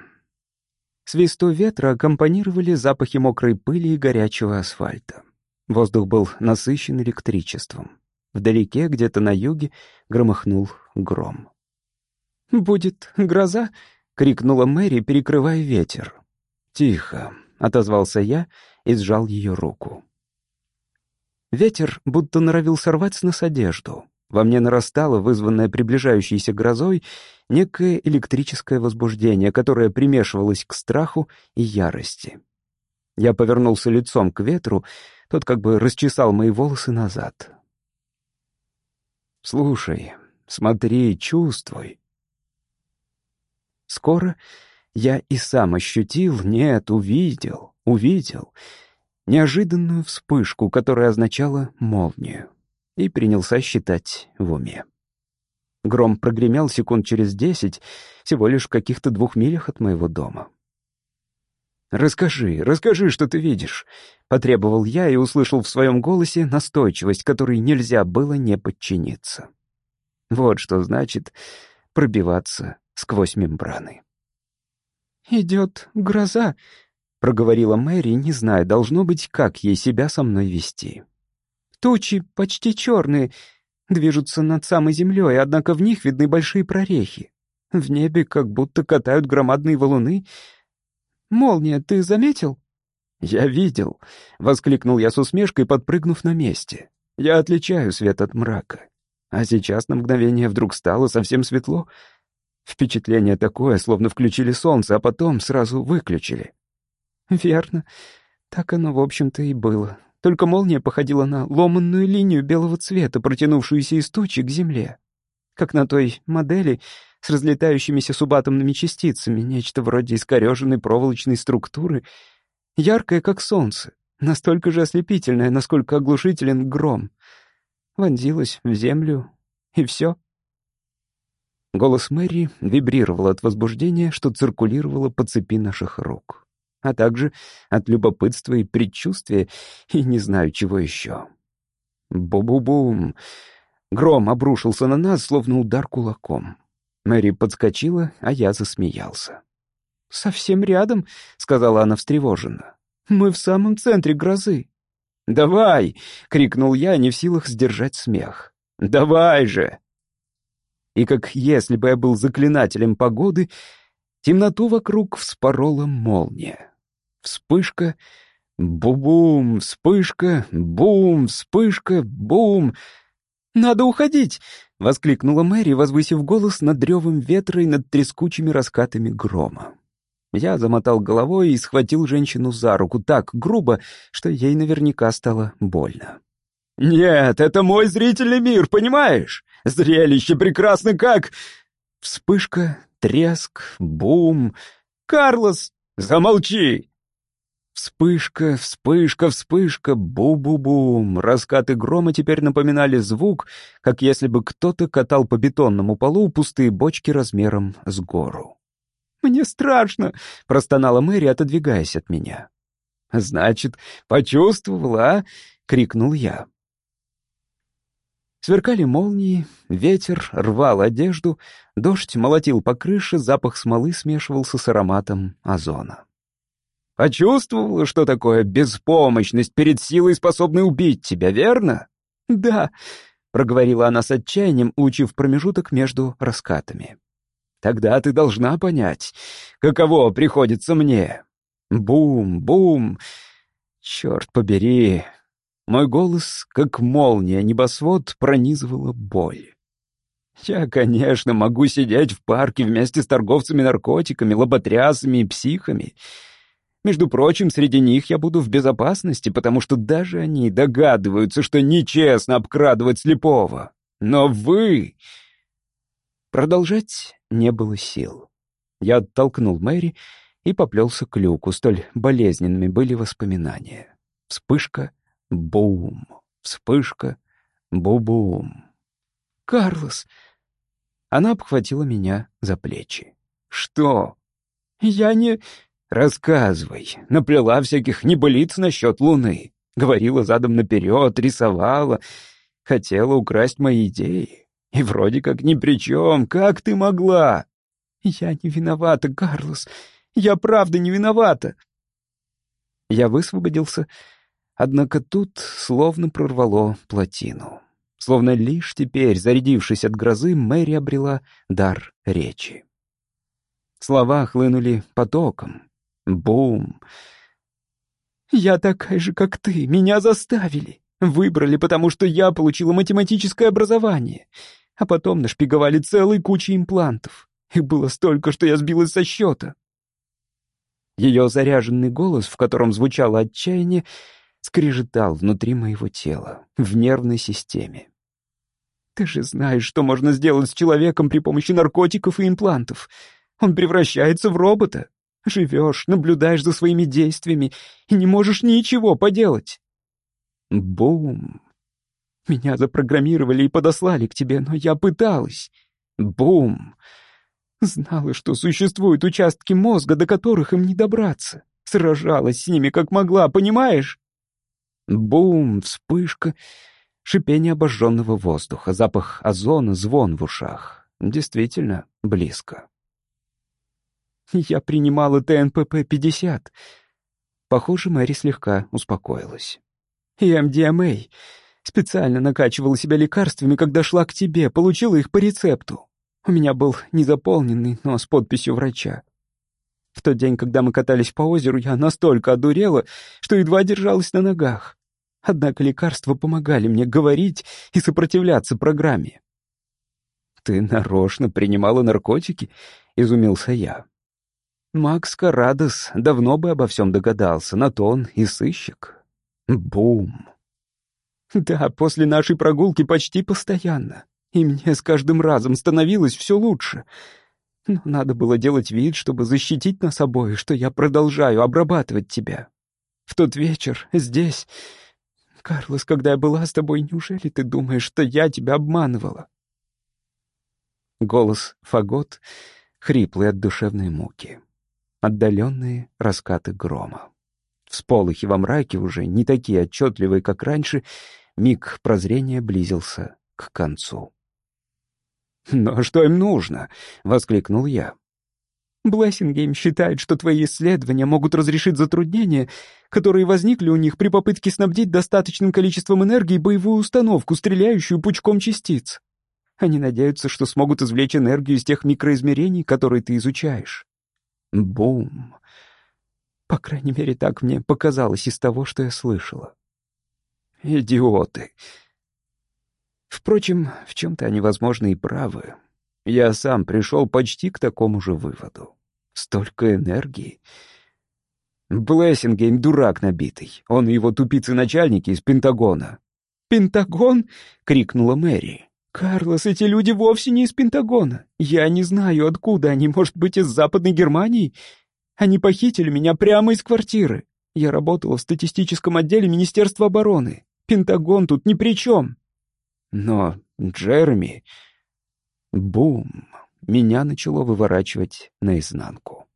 Свисту ветра аккомпанировали запахи мокрой пыли и горячего асфальта. Воздух был насыщен электричеством. Вдалеке, где-то на юге, громыхнул гром. «Будет гроза?» — крикнула Мэри, перекрывая ветер. «Тихо», — отозвался я и сжал ее руку. Ветер будто норовил сорвать с нас одежду. Во мне нарастало, вызванное приближающейся грозой, некое электрическое возбуждение, которое примешивалось к страху и ярости. Я повернулся лицом к ветру, тот как бы расчесал мои волосы назад. «Слушай, смотри, чувствуй». Скоро я и сам ощутил, нет, увидел, увидел неожиданную вспышку, которая означала молнию, и принялся считать в уме. Гром прогремел секунд через десять, всего лишь в каких-то двух милях от моего дома. «Расскажи, расскажи, что ты видишь», — потребовал я и услышал в своем голосе настойчивость, которой нельзя было не подчиниться. Вот что значит пробиваться сквозь мембраны. «Идет гроза», — проговорила Мэри, не зная, должно быть, как ей себя со мной вести. «Тучи почти черные, движутся над самой землей, однако в них видны большие прорехи. В небе как будто катают громадные валуны, Молния, ты заметил?» «Я видел», — воскликнул я с усмешкой, подпрыгнув на месте. «Я отличаю свет от мрака. А сейчас на мгновение вдруг стало совсем светло. Впечатление такое, словно включили солнце, а потом сразу выключили». «Верно. Так оно, в общем-то, и было. Только молния походила на ломанную линию белого цвета, протянувшуюся из тучи к земле. Как на той модели, с разлетающимися субатомными частицами, нечто вроде искореженной проволочной структуры, яркое, как солнце, настолько же ослепительное, насколько оглушителен гром. Вонзилась в землю, и все. Голос Мэри вибрировал от возбуждения, что циркулировало по цепи наших рук, а также от любопытства и предчувствия, и не знаю чего еще. Бу-бу-бум! Гром обрушился на нас, словно удар кулаком. Мэри подскочила, а я засмеялся. «Совсем рядом», — сказала она встревоженно. «Мы в самом центре грозы». «Давай!» — крикнул я, не в силах сдержать смех. «Давай же!» И как если бы я был заклинателем погоды, темноту вокруг вспорола молния. Вспышка, бу-бум, вспышка, бум, вспышка, бум. «Надо уходить!» — воскликнула Мэри, возвысив голос над ревом ветра и над трескучими раскатами грома. Я замотал головой и схватил женщину за руку так грубо, что ей наверняка стало больно. «Нет, это мой зрительный мир, понимаешь? Зрелище прекрасно как...» Вспышка, треск, бум. «Карлос, замолчи!» Вспышка, вспышка, вспышка, бу-бу-бум. Раскаты грома теперь напоминали звук, как если бы кто-то катал по бетонному полу пустые бочки размером с гору. «Мне страшно!» — простонала Мэри, отодвигаясь от меня. «Значит, почувствовала, а?» — крикнул я. Сверкали молнии, ветер рвал одежду, дождь молотил по крыше, запах смолы смешивался с ароматом озона. Почувствовала, что такое беспомощность перед силой, способной убить тебя, верно? Да, проговорила она с отчаянием, улучив промежуток между раскатами. Тогда ты должна понять, каково приходится мне. Бум, бум. Черт побери. Мой голос, как молния, небосвод пронизывала боль. Я, конечно, могу сидеть в парке вместе с торговцами наркотиками, лоботрясами и психами, между прочим, среди них я буду в безопасности, потому что даже они догадываются, что нечестно обкрадывать слепого. Но вы...» Продолжать не было сил. Я оттолкнул Мэри и поплелся к люку, столь болезненными были воспоминания. Вспышка, бум, вспышка, бу-бум. «Карлос!» Она обхватила меня за плечи. «Что?» «Я не...» «Рассказывай. Наплела всяких небылиц насчет Луны. Говорила задом наперед, рисовала. Хотела украсть мои идеи. И вроде как ни при чем. Как ты могла?» «Я не виновата, Карлос. Я правда не виновата». Я высвободился, Однако тут словно прорвало плотину. Словно лишь теперь, зарядившись от грозы, Мэри обрела дар речи. Слова хлынули потоком. Бум! «Я такая же, как ты. Меня заставили. Выбрали, потому что я получила математическое образование. А потом нашпиговали целой кучей имплантов. Их было столько, что я сбилась со счета». Ее заряженный голос, в котором звучало отчаяние, скрежетал внутри моего тела, в нервной системе. «Ты же знаешь, что можно сделать с человеком при помощи наркотиков и имплантов. Он превращается в робота. Живешь, наблюдаешь за своими действиями и не можешь ничего поделать. Бум. Меня запрограммировали и подослали к тебе, но я пыталась. Бум. Знала, что существуют участки мозга, до которых им не добраться. Сражалась с ними как могла, понимаешь? Бум, вспышка, шипение обожженного воздуха, запах озона, звон в ушах. Действительно близко. Я принимала ТНПП-50. Похоже, Мэри слегка успокоилась. И МДМА. Специально накачивала себя лекарствами, когда шла к тебе, получила их по рецепту. У меня был незаполненный, но с подписью врача. В тот день, когда мы катались по озеру, я настолько одурела, что едва держалась на ногах. Однако лекарства помогали мне говорить и сопротивляться программе. «Ты нарочно принимала наркотики?» — изумился я. Макс Карадос давно бы обо всем догадался, на то он и сыщик. Бум. Да, после нашей прогулки почти постоянно. И мне с каждым разом становилось все лучше. Но надо было делать вид, чтобы защитить нас обоих, что я продолжаю обрабатывать тебя. В тот вечер, здесь... Карлос, когда я была с тобой, неужели ты думаешь, что я тебя обманывала? Голос Фагот, хриплый от душевной муки отдаленные раскаты грома. Всполохи во мраке уже не такие отчетливые, как раньше, миг прозрения близился к концу. «Но что им нужно?» — воскликнул я. Блессингейм считает, что твои исследования могут разрешить затруднения, которые возникли у них при попытке снабдить достаточным количеством энергии боевую установку, стреляющую пучком частиц. Они надеются, что смогут извлечь энергию из тех микроизмерений, которые ты изучаешь. Бум. По крайней мере, так мне показалось из того, что я слышала. Идиоты. Впрочем, в чем-то они, возможно, и правы. Я сам пришел почти к такому же выводу. Столько энергии. Блессингейм — дурак набитый. Он и его тупицы-начальники из Пентагона. «Пентагон?» — крикнула Мэри. «Карлос, эти люди вовсе не из Пентагона. Я не знаю, откуда они, может быть, из Западной Германии. Они похитили меня прямо из квартиры. Я работала в статистическом отделе Министерства обороны. Пентагон тут ни при чем». Но Джереми... Бум! Меня начало выворачивать наизнанку.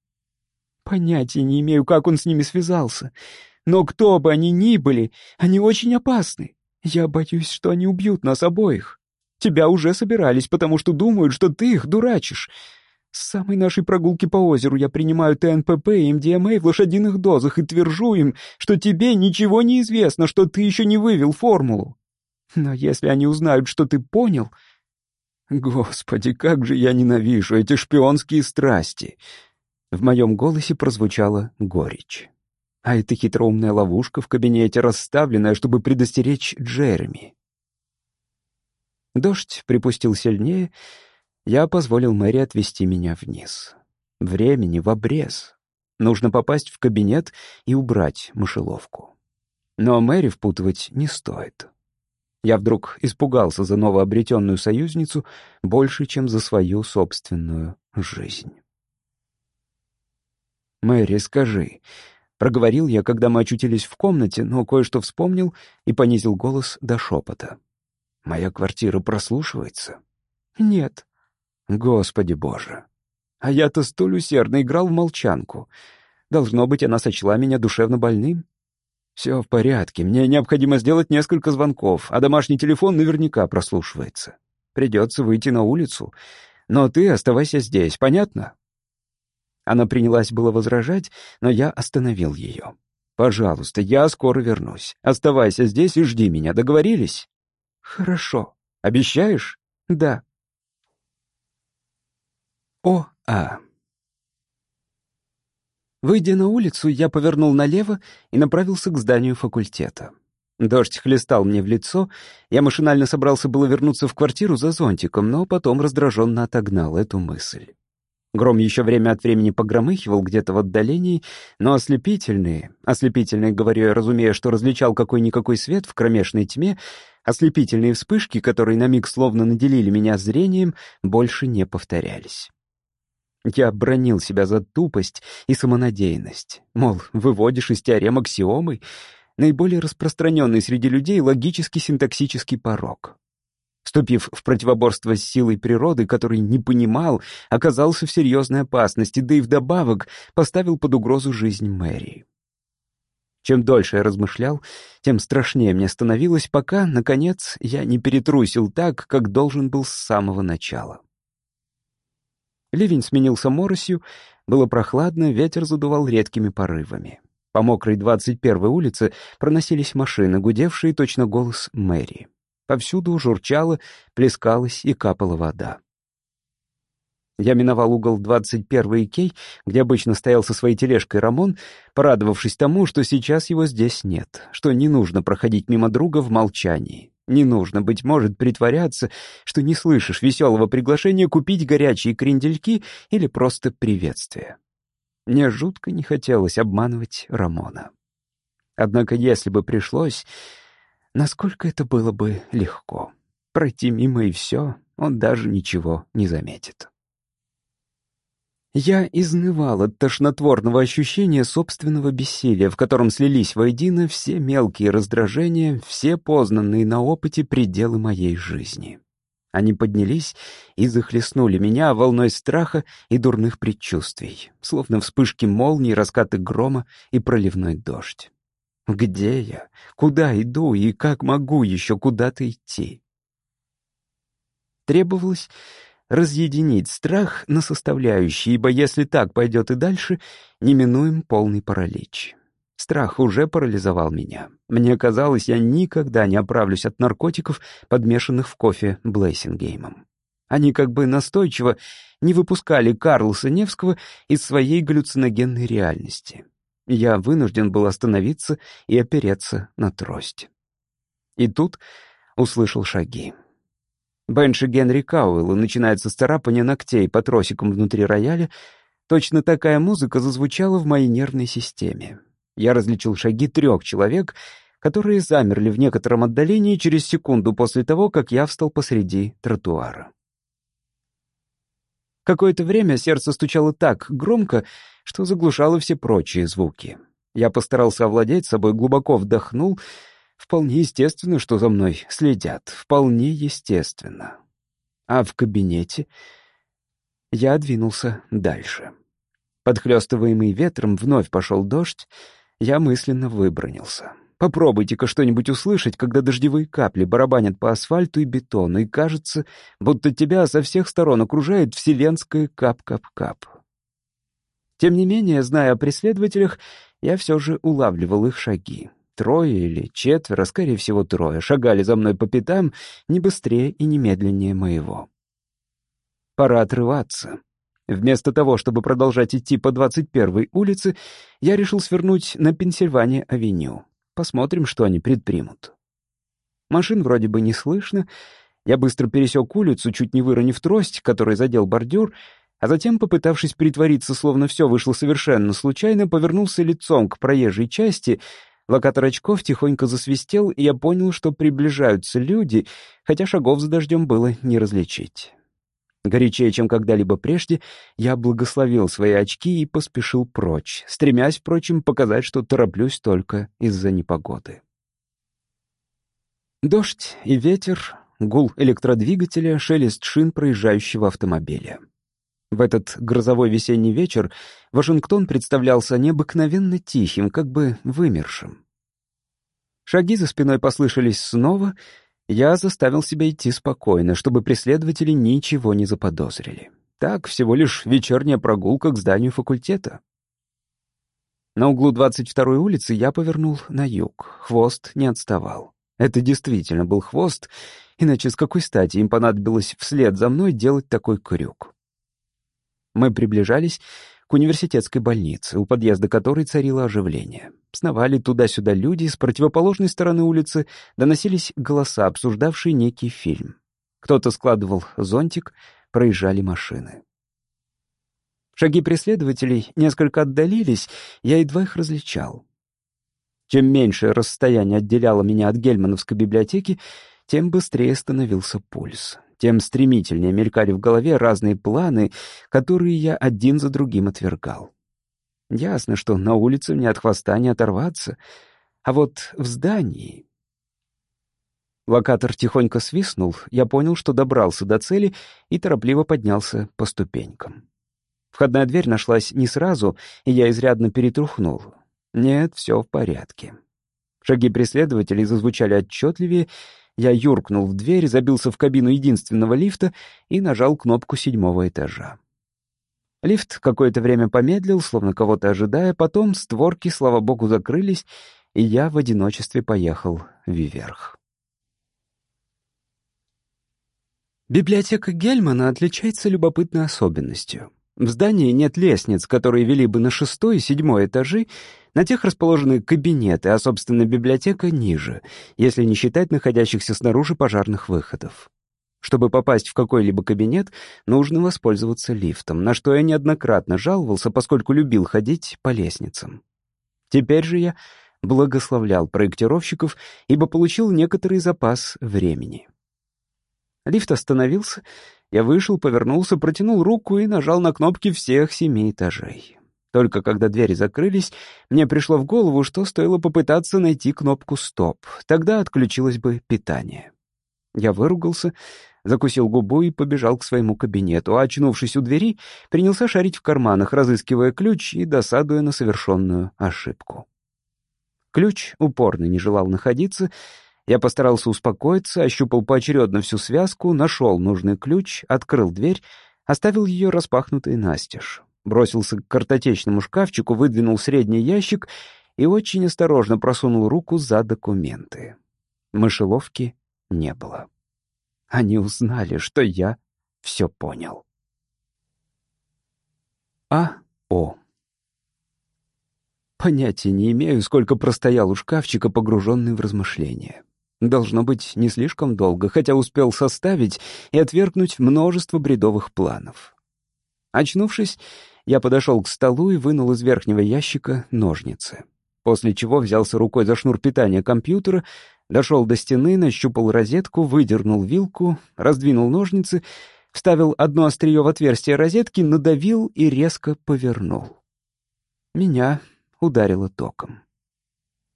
Понятия не имею, как он с ними связался. Но кто бы они ни были, они очень опасны. Я боюсь, что они убьют нас обоих. Тебя уже собирались, потому что думают, что ты их дурачишь. С самой нашей прогулки по озеру я принимаю ТНПП и МДМА в лошадиных дозах и твержу им, что тебе ничего не известно, что ты еще не вывел формулу. Но если они узнают, что ты понял... Господи, как же я ненавижу эти шпионские страсти!» В моем голосе прозвучала горечь. А это хитроумная ловушка в кабинете, расставленная, чтобы предостеречь Джереми. Дождь припустил сильнее. Я позволил Мэри отвести меня вниз. Времени в обрез. Нужно попасть в кабинет и убрать мышеловку. Но Мэри впутывать не стоит. Я вдруг испугался за новообретенную союзницу больше, чем за свою собственную жизнь. «Мэри, скажи», — проговорил я, когда мы очутились в комнате, но кое-что вспомнил и понизил голос до шепота. Моя квартира прослушивается? Нет. Господи боже. А я-то столь усердно играл в молчанку. Должно быть, она сочла меня душевно больным. Все в порядке, мне необходимо сделать несколько звонков, а домашний телефон наверняка прослушивается. Придется выйти на улицу. Но ты оставайся здесь, понятно? Она принялась было возражать, но я остановил ее. Пожалуйста, я скоро вернусь. Оставайся здесь и жди меня, договорились?» «Хорошо. Обещаешь?» «Да». О, а. Выйдя на улицу, я повернул налево и направился к зданию факультета. Дождь хлестал мне в лицо, я машинально собрался было вернуться в квартиру за зонтиком, но потом раздраженно отогнал эту мысль. Гром еще время от времени погромыхивал где-то в отдалении, но ослепительные, ослепительные, говорю я, разумея, что различал какой-никакой свет в кромешной тьме, ослепительные вспышки, которые на миг словно наделили меня зрением, больше не повторялись. Я бронил себя за тупость и самонадеянность. Мол, выводишь из теорем аксиомы — наиболее распространенный среди людей логический синтаксический порог. Вступив в противоборство с силой природы, который не понимал, оказался в серьезной опасности, да и вдобавок поставил под угрозу жизнь Мэри. Чем дольше я размышлял, тем страшнее мне становилось, пока, наконец, я не перетрусил так, как должен был с самого начала. Ливень сменился моросью, было прохладно, ветер задувал редкими порывами. По мокрой 21-й улице проносились машины, гудевшие точно голос Мэри. Повсюду журчало, плескалась и капала вода. Я миновал угол 21-й кей, где обычно стоял со своей тележкой Рамон, порадовавшись тому, что сейчас его здесь нет, что не нужно проходить мимо друга в молчании. Не нужно, быть может, притворяться, что не слышишь веселого приглашения купить горячие крендельки или просто приветствия. Мне жутко не хотелось обманывать Рамона. Однако, если бы пришлось, насколько это было бы легко. Пройти мимо и все, он даже ничего не заметит. Я изнывал от тошнотворного ощущения собственного бессилия, в котором слились воедино все мелкие раздражения, все познанные на опыте пределы моей жизни. Они поднялись и захлестнули меня волной страха и дурных предчувствий, словно вспышки молний, раскаты грома и проливной дождь. Где я? Куда иду и как могу еще куда-то идти? Требовалось разъединить страх на составляющие, ибо если так пойдет и дальше, неминуем полный паралич. Страх уже парализовал меня. Мне казалось, я никогда не оправлюсь от наркотиков, подмешанных в кофе Блессингеймом. Они как бы настойчиво не выпускали Карлоса Невского из своей галлюциногенной реальности. Я вынужден был остановиться и опереться на трость. И тут услышал шаги. Бенши Генри Кауэлла начинается с царапания ногтей по тросикам внутри рояля. Точно такая музыка зазвучала в моей нервной системе я различил шаги трех человек, которые замерли в некотором отдалении через секунду после того, как я встал посреди тротуара. Какое-то время сердце стучало так громко, что заглушало все прочие звуки. Я постарался овладеть собой, глубоко вдохнул. Вполне естественно, что за мной следят. Вполне естественно. А в кабинете я двинулся дальше. Подхлёстываемый ветром вновь пошел дождь, я мысленно выбранился. Попробуйте-ка что-нибудь услышать, когда дождевые капли барабанят по асфальту и бетону, и кажется, будто тебя со всех сторон окружает вселенское кап-кап-кап. Тем не менее, зная о преследователях, я все же улавливал их шаги. Трое или четверо, скорее всего, трое, шагали за мной по пятам не быстрее и не медленнее моего. Пора отрываться. Вместо того, чтобы продолжать идти по 21-й улице, я решил свернуть на Пенсильвания-авеню. Посмотрим, что они предпримут. Машин вроде бы не слышно. Я быстро пересек улицу, чуть не выронив трость, который задел бордюр, а затем, попытавшись притвориться, словно все вышло совершенно случайно, повернулся лицом к проезжей части. Локатор очков тихонько засвистел, и я понял, что приближаются люди, хотя шагов за дождем было не различить. Горячее, чем когда-либо прежде, я благословил свои очки и поспешил прочь, стремясь, впрочем, показать, что тороплюсь только из-за непогоды. Дождь и ветер, гул электродвигателя, шелест шин проезжающего автомобиля. В этот грозовой весенний вечер Вашингтон представлялся необыкновенно тихим, как бы вымершим. Шаги за спиной послышались снова — я заставил себя идти спокойно, чтобы преследователи ничего не заподозрили. Так, всего лишь вечерняя прогулка к зданию факультета. На углу 22-й улицы я повернул на юг. Хвост не отставал. Это действительно был хвост, иначе с какой стати им понадобилось вслед за мной делать такой крюк? Мы приближались к университетской больнице, у подъезда которой царило оживление. Сновали туда-сюда люди, с противоположной стороны улицы доносились голоса, обсуждавшие некий фильм. Кто-то складывал зонтик, проезжали машины. Шаги преследователей несколько отдалились, я едва их различал. Чем меньше расстояние отделяло меня от Гельмановской библиотеки, тем быстрее становился пульс. Тем стремительнее мелькали в голове разные планы, которые я один за другим отвергал. Ясно, что на улице мне от хвоста не оторваться, а вот в здании... Локатор тихонько свистнул, я понял, что добрался до цели и торопливо поднялся по ступенькам. Входная дверь нашлась не сразу, и я изрядно перетрухнул. Нет, все в порядке. Шаги преследователей зазвучали отчетливее, я юркнул в дверь, забился в кабину единственного лифта и нажал кнопку седьмого этажа. Лифт какое-то время помедлил, словно кого-то ожидая, потом створки, слава богу, закрылись, и я в одиночестве поехал вверх. Библиотека Гельмана отличается любопытной особенностью. В здании нет лестниц, которые вели бы на шестой и седьмой этажи, на тех расположены кабинеты, а, собственно, библиотека ниже, если не считать находящихся снаружи пожарных выходов. Чтобы попасть в какой-либо кабинет, нужно воспользоваться лифтом, на что я неоднократно жаловался, поскольку любил ходить по лестницам. Теперь же я благословлял проектировщиков, ибо получил некоторый запас времени. Лифт остановился, я вышел, повернулся, протянул руку и нажал на кнопки всех семи этажей. Только когда двери закрылись, мне пришло в голову, что стоило попытаться найти кнопку «Стоп». Тогда отключилось бы питание. Я выругался, закусил губу и побежал к своему кабинету, а, очнувшись у двери, принялся шарить в карманах, разыскивая ключ и досадуя на совершенную ошибку. Ключ упорно не желал находиться — я постарался успокоиться, ощупал поочередно всю связку, нашел нужный ключ, открыл дверь, оставил ее распахнутой настежь. Бросился к картотечному шкафчику, выдвинул средний ящик и очень осторожно просунул руку за документы. Мышеловки не было. Они узнали, что я все понял. А. О. Понятия не имею, сколько простоял у шкафчика, погруженный в размышления. Должно быть, не слишком долго, хотя успел составить и отвергнуть множество бредовых планов. Очнувшись, я подошел к столу и вынул из верхнего ящика ножницы. После чего взялся рукой за шнур питания компьютера, дошел до стены, нащупал розетку, выдернул вилку, раздвинул ножницы, вставил одно острие в отверстие розетки, надавил и резко повернул. Меня ударило током.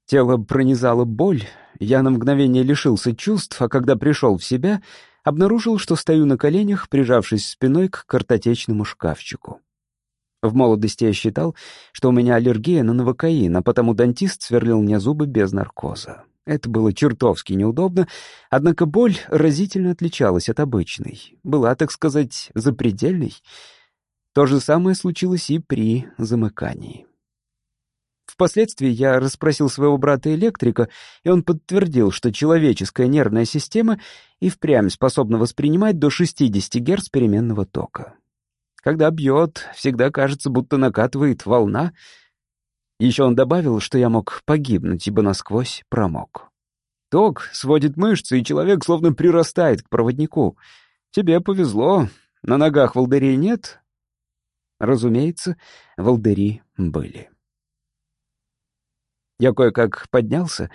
Тело пронизало боль, я на мгновение лишился чувств, а когда пришел в себя, обнаружил, что стою на коленях, прижавшись спиной к картотечному шкафчику. В молодости я считал, что у меня аллергия на новокаин, а потому дантист сверлил мне зубы без наркоза. Это было чертовски неудобно, однако боль разительно отличалась от обычной, была, так сказать, запредельной. То же самое случилось и при замыкании. Впоследствии я расспросил своего брата-электрика, и он подтвердил, что человеческая нервная система и впрямь способна воспринимать до 60 Гц переменного тока. Когда бьет, всегда кажется, будто накатывает волна. Еще он добавил, что я мог погибнуть, ибо насквозь промок. Ток сводит мышцы, и человек словно прирастает к проводнику. Тебе повезло, на ногах волдырей нет? Разумеется, волдыри были. Я кое-как поднялся.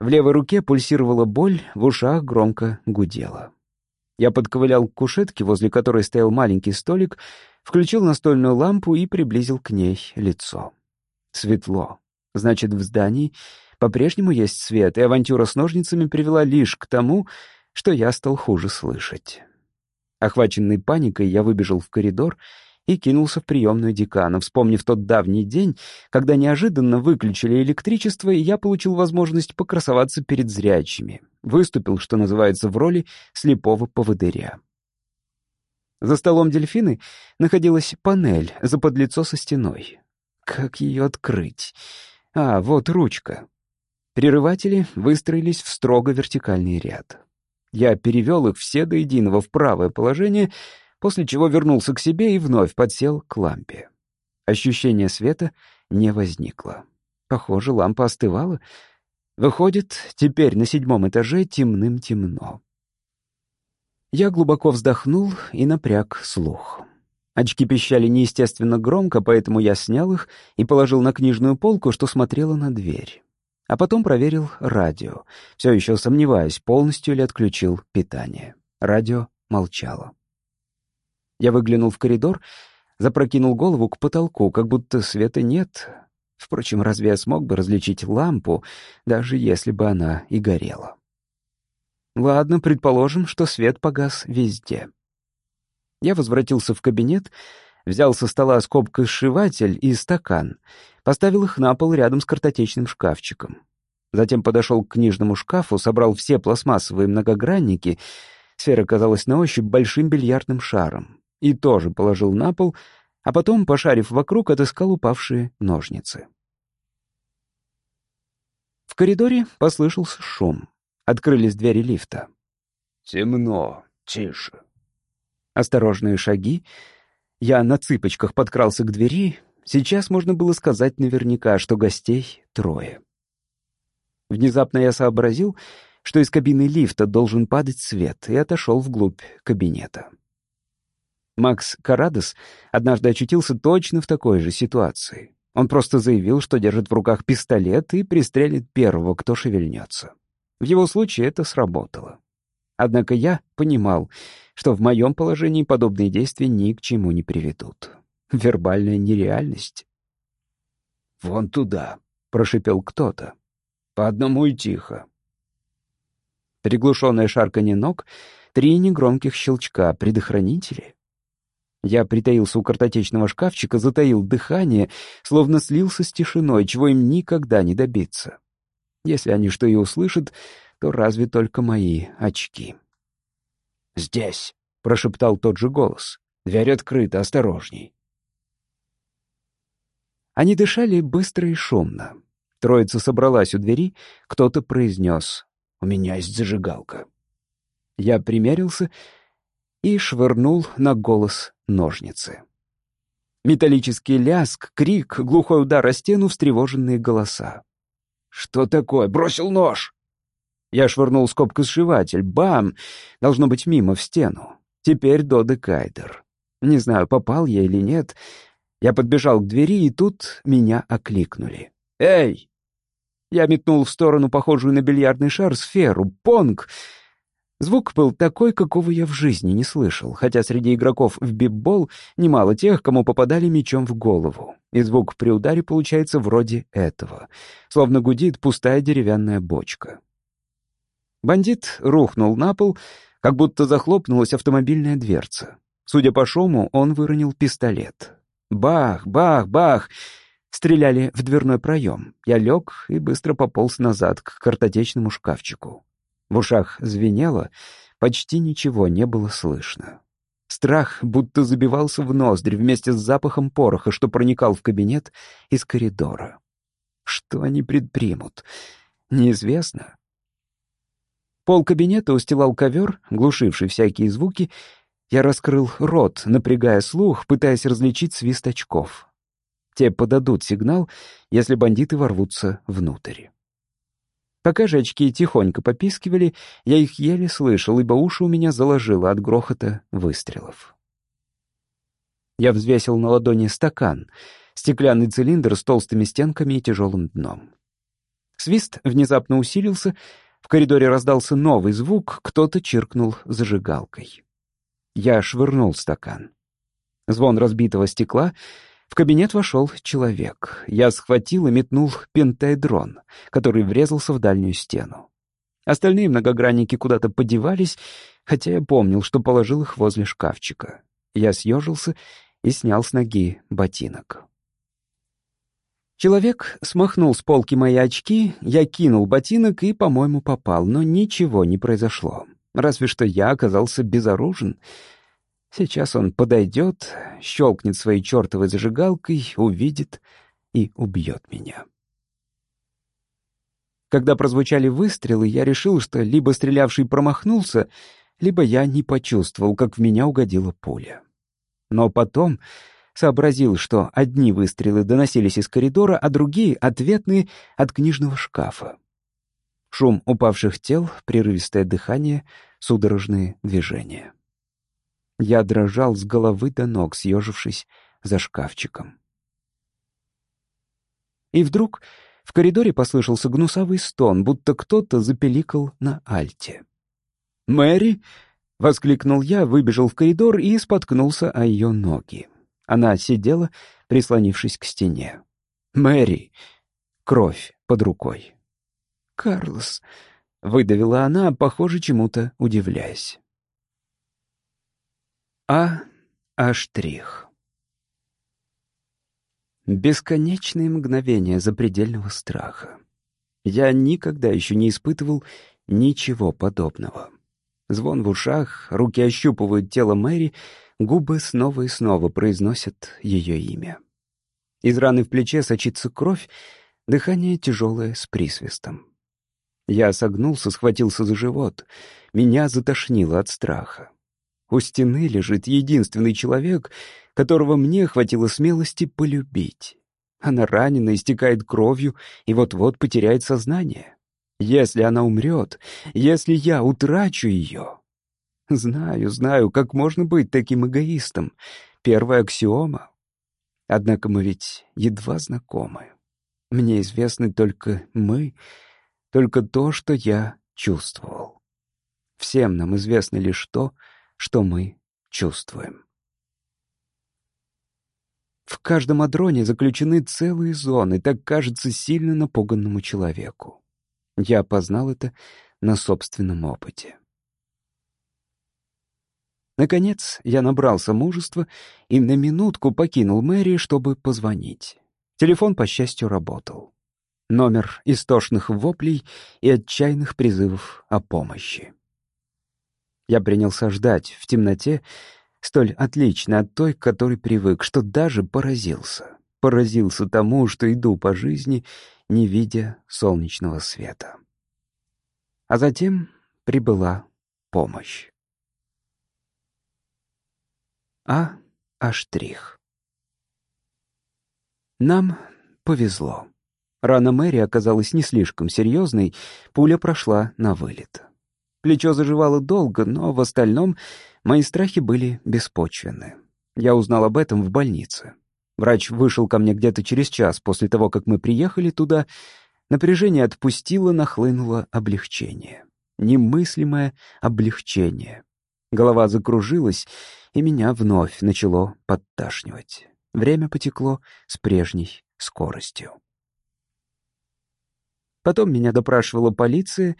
В левой руке пульсировала боль, в ушах громко гудело. Я подковылял к кушетке, возле которой стоял маленький столик, включил настольную лампу и приблизил к ней лицо. Светло. Значит, в здании по-прежнему есть свет, и авантюра с ножницами привела лишь к тому, что я стал хуже слышать. Охваченный паникой, я выбежал в коридор и кинулся в приемную декана, вспомнив тот давний день, когда неожиданно выключили электричество, и я получил возможность покрасоваться перед зрячими. Выступил, что называется, в роли слепого поводыря. За столом дельфины находилась панель за подлицо со стеной. Как ее открыть? А, вот ручка. Прерыватели выстроились в строго вертикальный ряд. Я перевел их все до единого в правое положение, после чего вернулся к себе и вновь подсел к лампе. Ощущение света не возникло. Похоже, лампа остывала. Выходит, теперь на седьмом этаже темным-темно. Я глубоко вздохнул и напряг слух. Очки пищали неестественно громко, поэтому я снял их и положил на книжную полку, что смотрела на дверь. А потом проверил радио, все еще сомневаясь, полностью ли отключил питание. Радио молчало. Я выглянул в коридор, запрокинул голову к потолку, как будто света нет. Впрочем, разве я смог бы различить лампу, даже если бы она и горела? Ладно, предположим, что свет погас везде. Я возвратился в кабинет, взял со стола скобкой-сшиватель и стакан, поставил их на пол рядом с картотечным шкафчиком. Затем подошел к книжному шкафу, собрал все пластмассовые многогранники, сфера казалась на ощупь большим бильярдным шаром, и тоже положил на пол, а потом, пошарив вокруг, отыскал упавшие ножницы. В коридоре послышался шум. Открылись двери лифта. «Темно, тише». Осторожные шаги. Я на цыпочках подкрался к двери. Сейчас можно было сказать наверняка, что гостей трое. Внезапно я сообразил, что из кабины лифта должен падать свет, и отошел вглубь кабинета. Макс Карадос однажды очутился точно в такой же ситуации. Он просто заявил, что держит в руках пистолет и пристрелит первого, кто шевельнется. В его случае это сработало. Однако я понимал, что в моем положении подобные действия ни к чему не приведут. Вербальная нереальность. «Вон туда», — прошипел кто-то. «По одному и тихо». Приглушенное шарканье ног, три негромких щелчка, предохранители. Я притаился у картотечного шкафчика, затаил дыхание, словно слился с тишиной, чего им никогда не добиться. Если они что и услышат, то разве только мои очки. «Здесь», — прошептал тот же голос. «Дверь открыта, осторожней». Они дышали быстро и шумно. Троица собралась у двери, кто-то произнес «У меня есть зажигалка». Я примерился и швырнул на голос ножницы. Металлический ляск, крик, глухой удар о стену, встревоженные голоса. «Что такое? Бросил нож!» Я швырнул скобкосшиватель. Бам! Должно быть мимо, в стену. Теперь Дода Кайдер. Не знаю, попал я или нет. Я подбежал к двери, и тут меня окликнули. «Эй!» Я метнул в сторону похожую на бильярдный шар сферу. «Понг!» Звук был такой, какого я в жизни не слышал, хотя среди игроков в биббол немало тех, кому попадали мечом в голову. И звук при ударе получается вроде этого, словно гудит пустая деревянная бочка. Бандит рухнул на пол, как будто захлопнулась автомобильная дверца. Судя по шуму, он выронил пистолет. Бах, бах, бах! Стреляли в дверной проем. Я лег и быстро пополз назад к картотечному шкафчику. В ушах звенело, почти ничего не было слышно. Страх будто забивался в ноздри вместе с запахом пороха, что проникал в кабинет из коридора. Что они предпримут? Неизвестно. Пол кабинета устилал ковер, глушивший всякие звуки. Я раскрыл рот, напрягая слух, пытаясь различить свист очков. Те подадут сигнал, если бандиты ворвутся внутрь. Пока же очки тихонько попискивали, я их еле слышал, ибо уши у меня заложило от грохота выстрелов. Я взвесил на ладони стакан, стеклянный цилиндр с толстыми стенками и тяжелым дном. Свист внезапно усилился, в коридоре раздался новый звук, кто-то чиркнул зажигалкой. Я швырнул стакан. Звон разбитого стекла — в кабинет вошел человек. Я схватил и метнул пентайдрон, который врезался в дальнюю стену. Остальные многогранники куда-то подевались, хотя я помнил, что положил их возле шкафчика. Я съежился и снял с ноги ботинок. Человек смахнул с полки мои очки, я кинул ботинок и, по-моему, попал, но ничего не произошло. Разве что я оказался безоружен — Сейчас он подойдет, щелкнет своей чертовой зажигалкой, увидит и убьет меня. Когда прозвучали выстрелы, я решил, что либо стрелявший промахнулся, либо я не почувствовал, как в меня угодила пуля. Но потом сообразил, что одни выстрелы доносились из коридора, а другие — ответные от книжного шкафа. Шум упавших тел, прерывистое дыхание, судорожные движения. Я дрожал с головы до ног, съежившись за шкафчиком. И вдруг в коридоре послышался гнусавый стон, будто кто-то запеликал на альте. «Мэри!» — воскликнул я, выбежал в коридор и споткнулся о ее ноги. Она сидела, прислонившись к стене. «Мэри!» — кровь под рукой. «Карлос!» — выдавила она, похоже, чему-то удивляясь. А. А. Бесконечные мгновения запредельного страха. Я никогда еще не испытывал ничего подобного. Звон в ушах, руки ощупывают тело Мэри, губы снова и снова произносят ее имя. Из раны в плече сочится кровь, дыхание тяжелое с присвистом. Я согнулся, схватился за живот. Меня затошнило от страха. У стены лежит единственный человек, которого мне хватило смелости полюбить. Она ранена, истекает кровью и вот-вот потеряет сознание. Если она умрет, если я утрачу ее... Знаю, знаю, как можно быть таким эгоистом. Первая аксиома. Однако мы ведь едва знакомы. Мне известны только мы, только то, что я чувствовал. Всем нам известно лишь то, что мы чувствуем. В каждом адроне заключены целые зоны, так кажется сильно напуганному человеку. Я познал это на собственном опыте. Наконец, я набрался мужества и на минутку покинул Мэри, чтобы позвонить. Телефон, по счастью, работал. Номер истошных воплей и отчаянных призывов о помощи. Я принялся ждать в темноте, столь отлично от той, к которой привык, что даже поразился. Поразился тому, что иду по жизни, не видя солнечного света. А затем прибыла помощь. А. А штрих. Нам повезло. Рана Мэри оказалась не слишком серьезной, пуля прошла на вылет. Плечо заживало долго, но в остальном мои страхи были беспочвенны. Я узнал об этом в больнице. Врач вышел ко мне где-то через час после того, как мы приехали туда. Напряжение отпустило, нахлынуло облегчение. Немыслимое облегчение. Голова закружилась, и меня вновь начало подташнивать. Время потекло с прежней скоростью. Потом меня допрашивала полиция,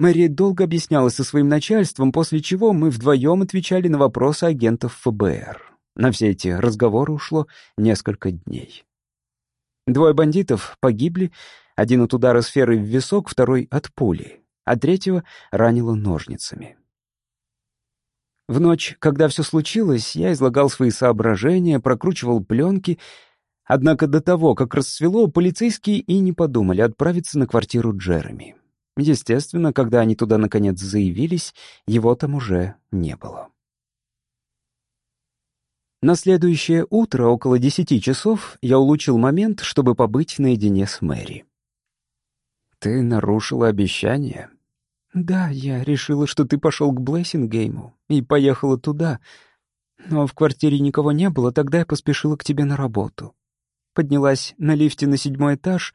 Мэри долго объяснялась со своим начальством, после чего мы вдвоем отвечали на вопросы агентов ФБР. На все эти разговоры ушло несколько дней. Двое бандитов погибли, один от удара сферы в висок, второй от пули, а третьего ранило ножницами. В ночь, когда все случилось, я излагал свои соображения, прокручивал пленки, однако до того, как расцвело, полицейские и не подумали отправиться на квартиру Джереми. Естественно, когда они туда наконец заявились, его там уже не было. На следующее утро, около десяти часов, я улучил момент, чтобы побыть наедине с Мэри. «Ты нарушила обещание?» «Да, я решила, что ты пошел к Блессингейму и поехала туда. Но в квартире никого не было, тогда я поспешила к тебе на работу. Поднялась на лифте на седьмой этаж,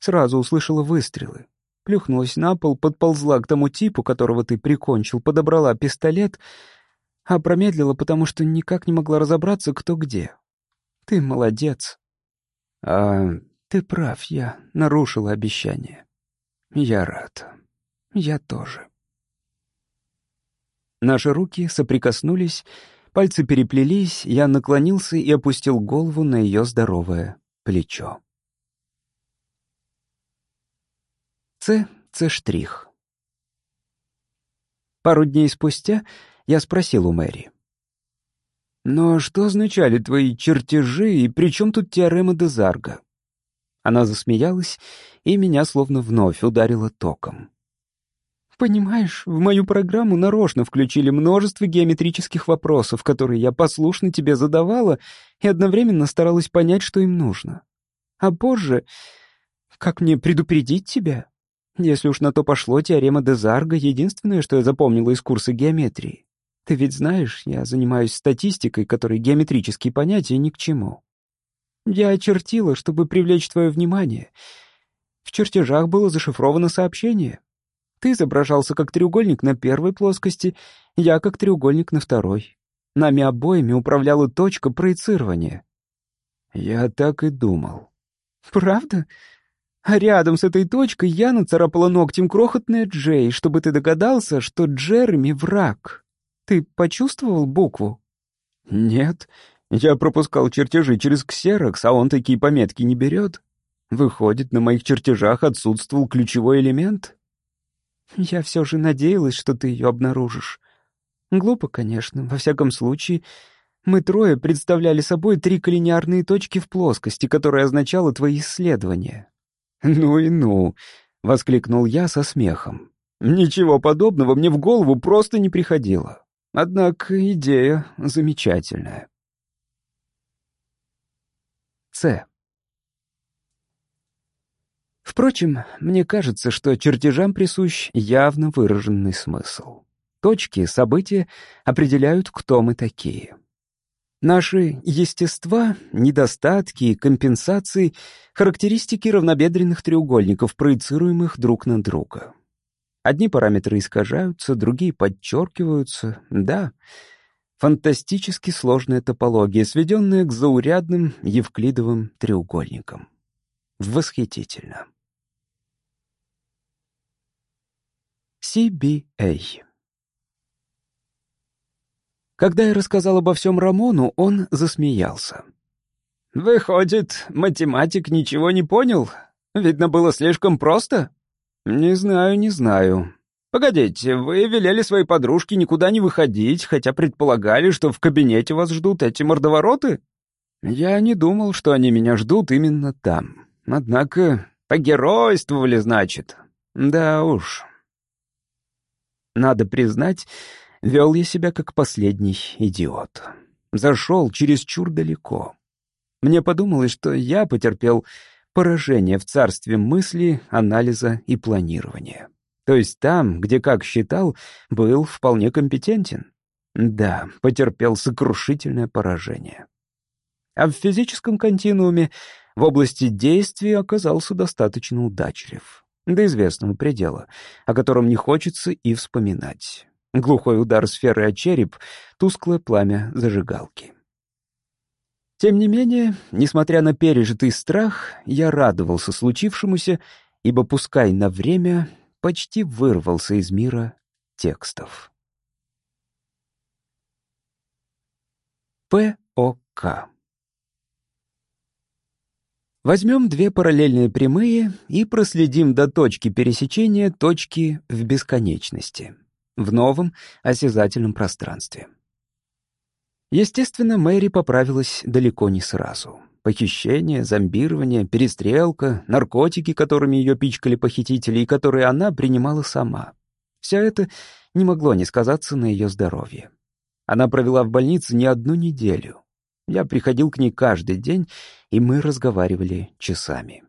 сразу услышала выстрелы плюхнулась на пол, подползла к тому типу, которого ты прикончил, подобрала пистолет, а промедлила, потому что никак не могла разобраться, кто где. Ты молодец. А ты прав, я нарушила обещание. Я рад. Я тоже. Наши руки соприкоснулись, пальцы переплелись, я наклонился и опустил голову на ее здоровое плечо. С. С. Штрих. Пару дней спустя я спросил у Мэри. «Но что означали твои чертежи, и при чем тут теорема Дезарга? Она засмеялась, и меня словно вновь ударило током. Понимаешь, в мою программу нарочно включили множество геометрических вопросов, которые я послушно тебе задавала и одновременно старалась понять, что им нужно. А позже, как мне предупредить тебя? Если уж на то пошло, теорема Дезарга — единственное, что я запомнила из курса геометрии. Ты ведь знаешь, я занимаюсь статистикой, которой геометрические понятия ни к чему. Я очертила, чтобы привлечь твое внимание. В чертежах было зашифровано сообщение. Ты изображался как треугольник на первой плоскости, я как треугольник на второй. Нами обоими управляла точка проецирования. Я так и думал. Правда? А рядом с этой точкой я нацарапала ногтем крохотное Джей, чтобы ты догадался, что Джереми — враг. Ты почувствовал букву? Нет, я пропускал чертежи через ксерокс, а он такие пометки не берет. Выходит, на моих чертежах отсутствовал ключевой элемент? Я все же надеялась, что ты ее обнаружишь. Глупо, конечно, во всяком случае. Мы трое представляли собой три коллинеарные точки в плоскости, которые означало твои исследования. «Ну и ну!» — воскликнул я со смехом. «Ничего подобного мне в голову просто не приходило. Однако идея замечательная». С. Впрочем, мне кажется, что чертежам присущ явно выраженный смысл. Точки, события определяют, кто мы такие. Наши естества, недостатки и компенсации — характеристики равнобедренных треугольников, проецируемых друг на друга. Одни параметры искажаются, другие подчеркиваются. Да, фантастически сложная топология, сведенная к заурядным евклидовым треугольникам. Восхитительно. CBA. Когда я рассказал обо всем Рамону, он засмеялся. «Выходит, математик ничего не понял? Видно, было слишком просто?» «Не знаю, не знаю. Погодите, вы велели своей подружке никуда не выходить, хотя предполагали, что в кабинете вас ждут эти мордовороты?» «Я не думал, что они меня ждут именно там. Однако погеройствовали, значит. Да уж, надо признать, вел я себя как последний идиот. Зашел чересчур далеко. Мне подумалось, что я потерпел поражение в царстве мысли, анализа и планирования. То есть там, где, как считал, был вполне компетентен. Да, потерпел сокрушительное поражение. А в физическом континууме в области действий оказался достаточно удачлив до известного предела, о котором не хочется и вспоминать. Глухой удар сферы о череп, тусклое пламя зажигалки. Тем не менее, несмотря на пережитый страх, я радовался случившемуся, ибо, пускай на время, почти вырвался из мира текстов. ПОК Возьмем две параллельные прямые и проследим до точки пересечения точки в бесконечности, в новом осязательном пространстве. Естественно, Мэри поправилась далеко не сразу. Похищение, зомбирование, перестрелка, наркотики, которыми ее пичкали похитители и которые она принимала сама. Все это не могло не сказаться на ее здоровье. Она провела в больнице не одну неделю. Я приходил к ней каждый день, и мы разговаривали часами.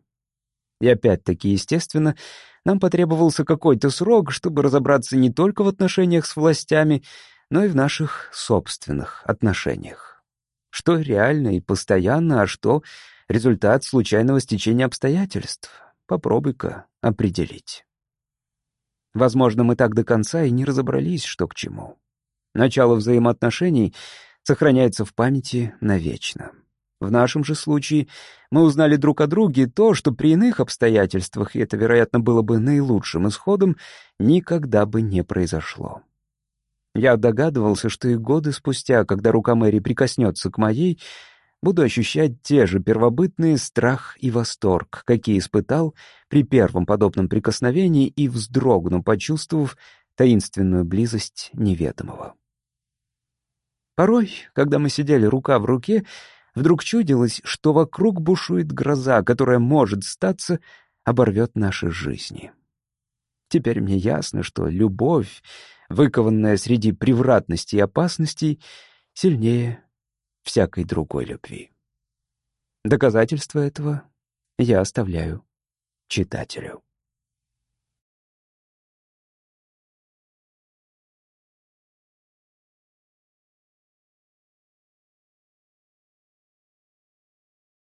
И опять-таки, естественно, нам потребовался какой-то срок, чтобы разобраться не только в отношениях с властями, но и в наших собственных отношениях. Что реально и постоянно, а что — результат случайного стечения обстоятельств. Попробуй-ка определить. Возможно, мы так до конца и не разобрались, что к чему. Начало взаимоотношений сохраняется в памяти навечно. В нашем же случае мы узнали друг о друге то, что при иных обстоятельствах, и это, вероятно, было бы наилучшим исходом, никогда бы не произошло. Я догадывался, что и годы спустя, когда рука Мэри прикоснется к моей, буду ощущать те же первобытные страх и восторг, какие испытал при первом подобном прикосновении и вздрогну, почувствовав таинственную близость неведомого. Порой, когда мы сидели рука в руке, Вдруг чудилось, что вокруг бушует гроза, которая, может статься, оборвет наши жизни. Теперь мне ясно, что любовь, выкованная среди превратностей и опасностей, сильнее всякой другой любви. Доказательства этого я оставляю читателю.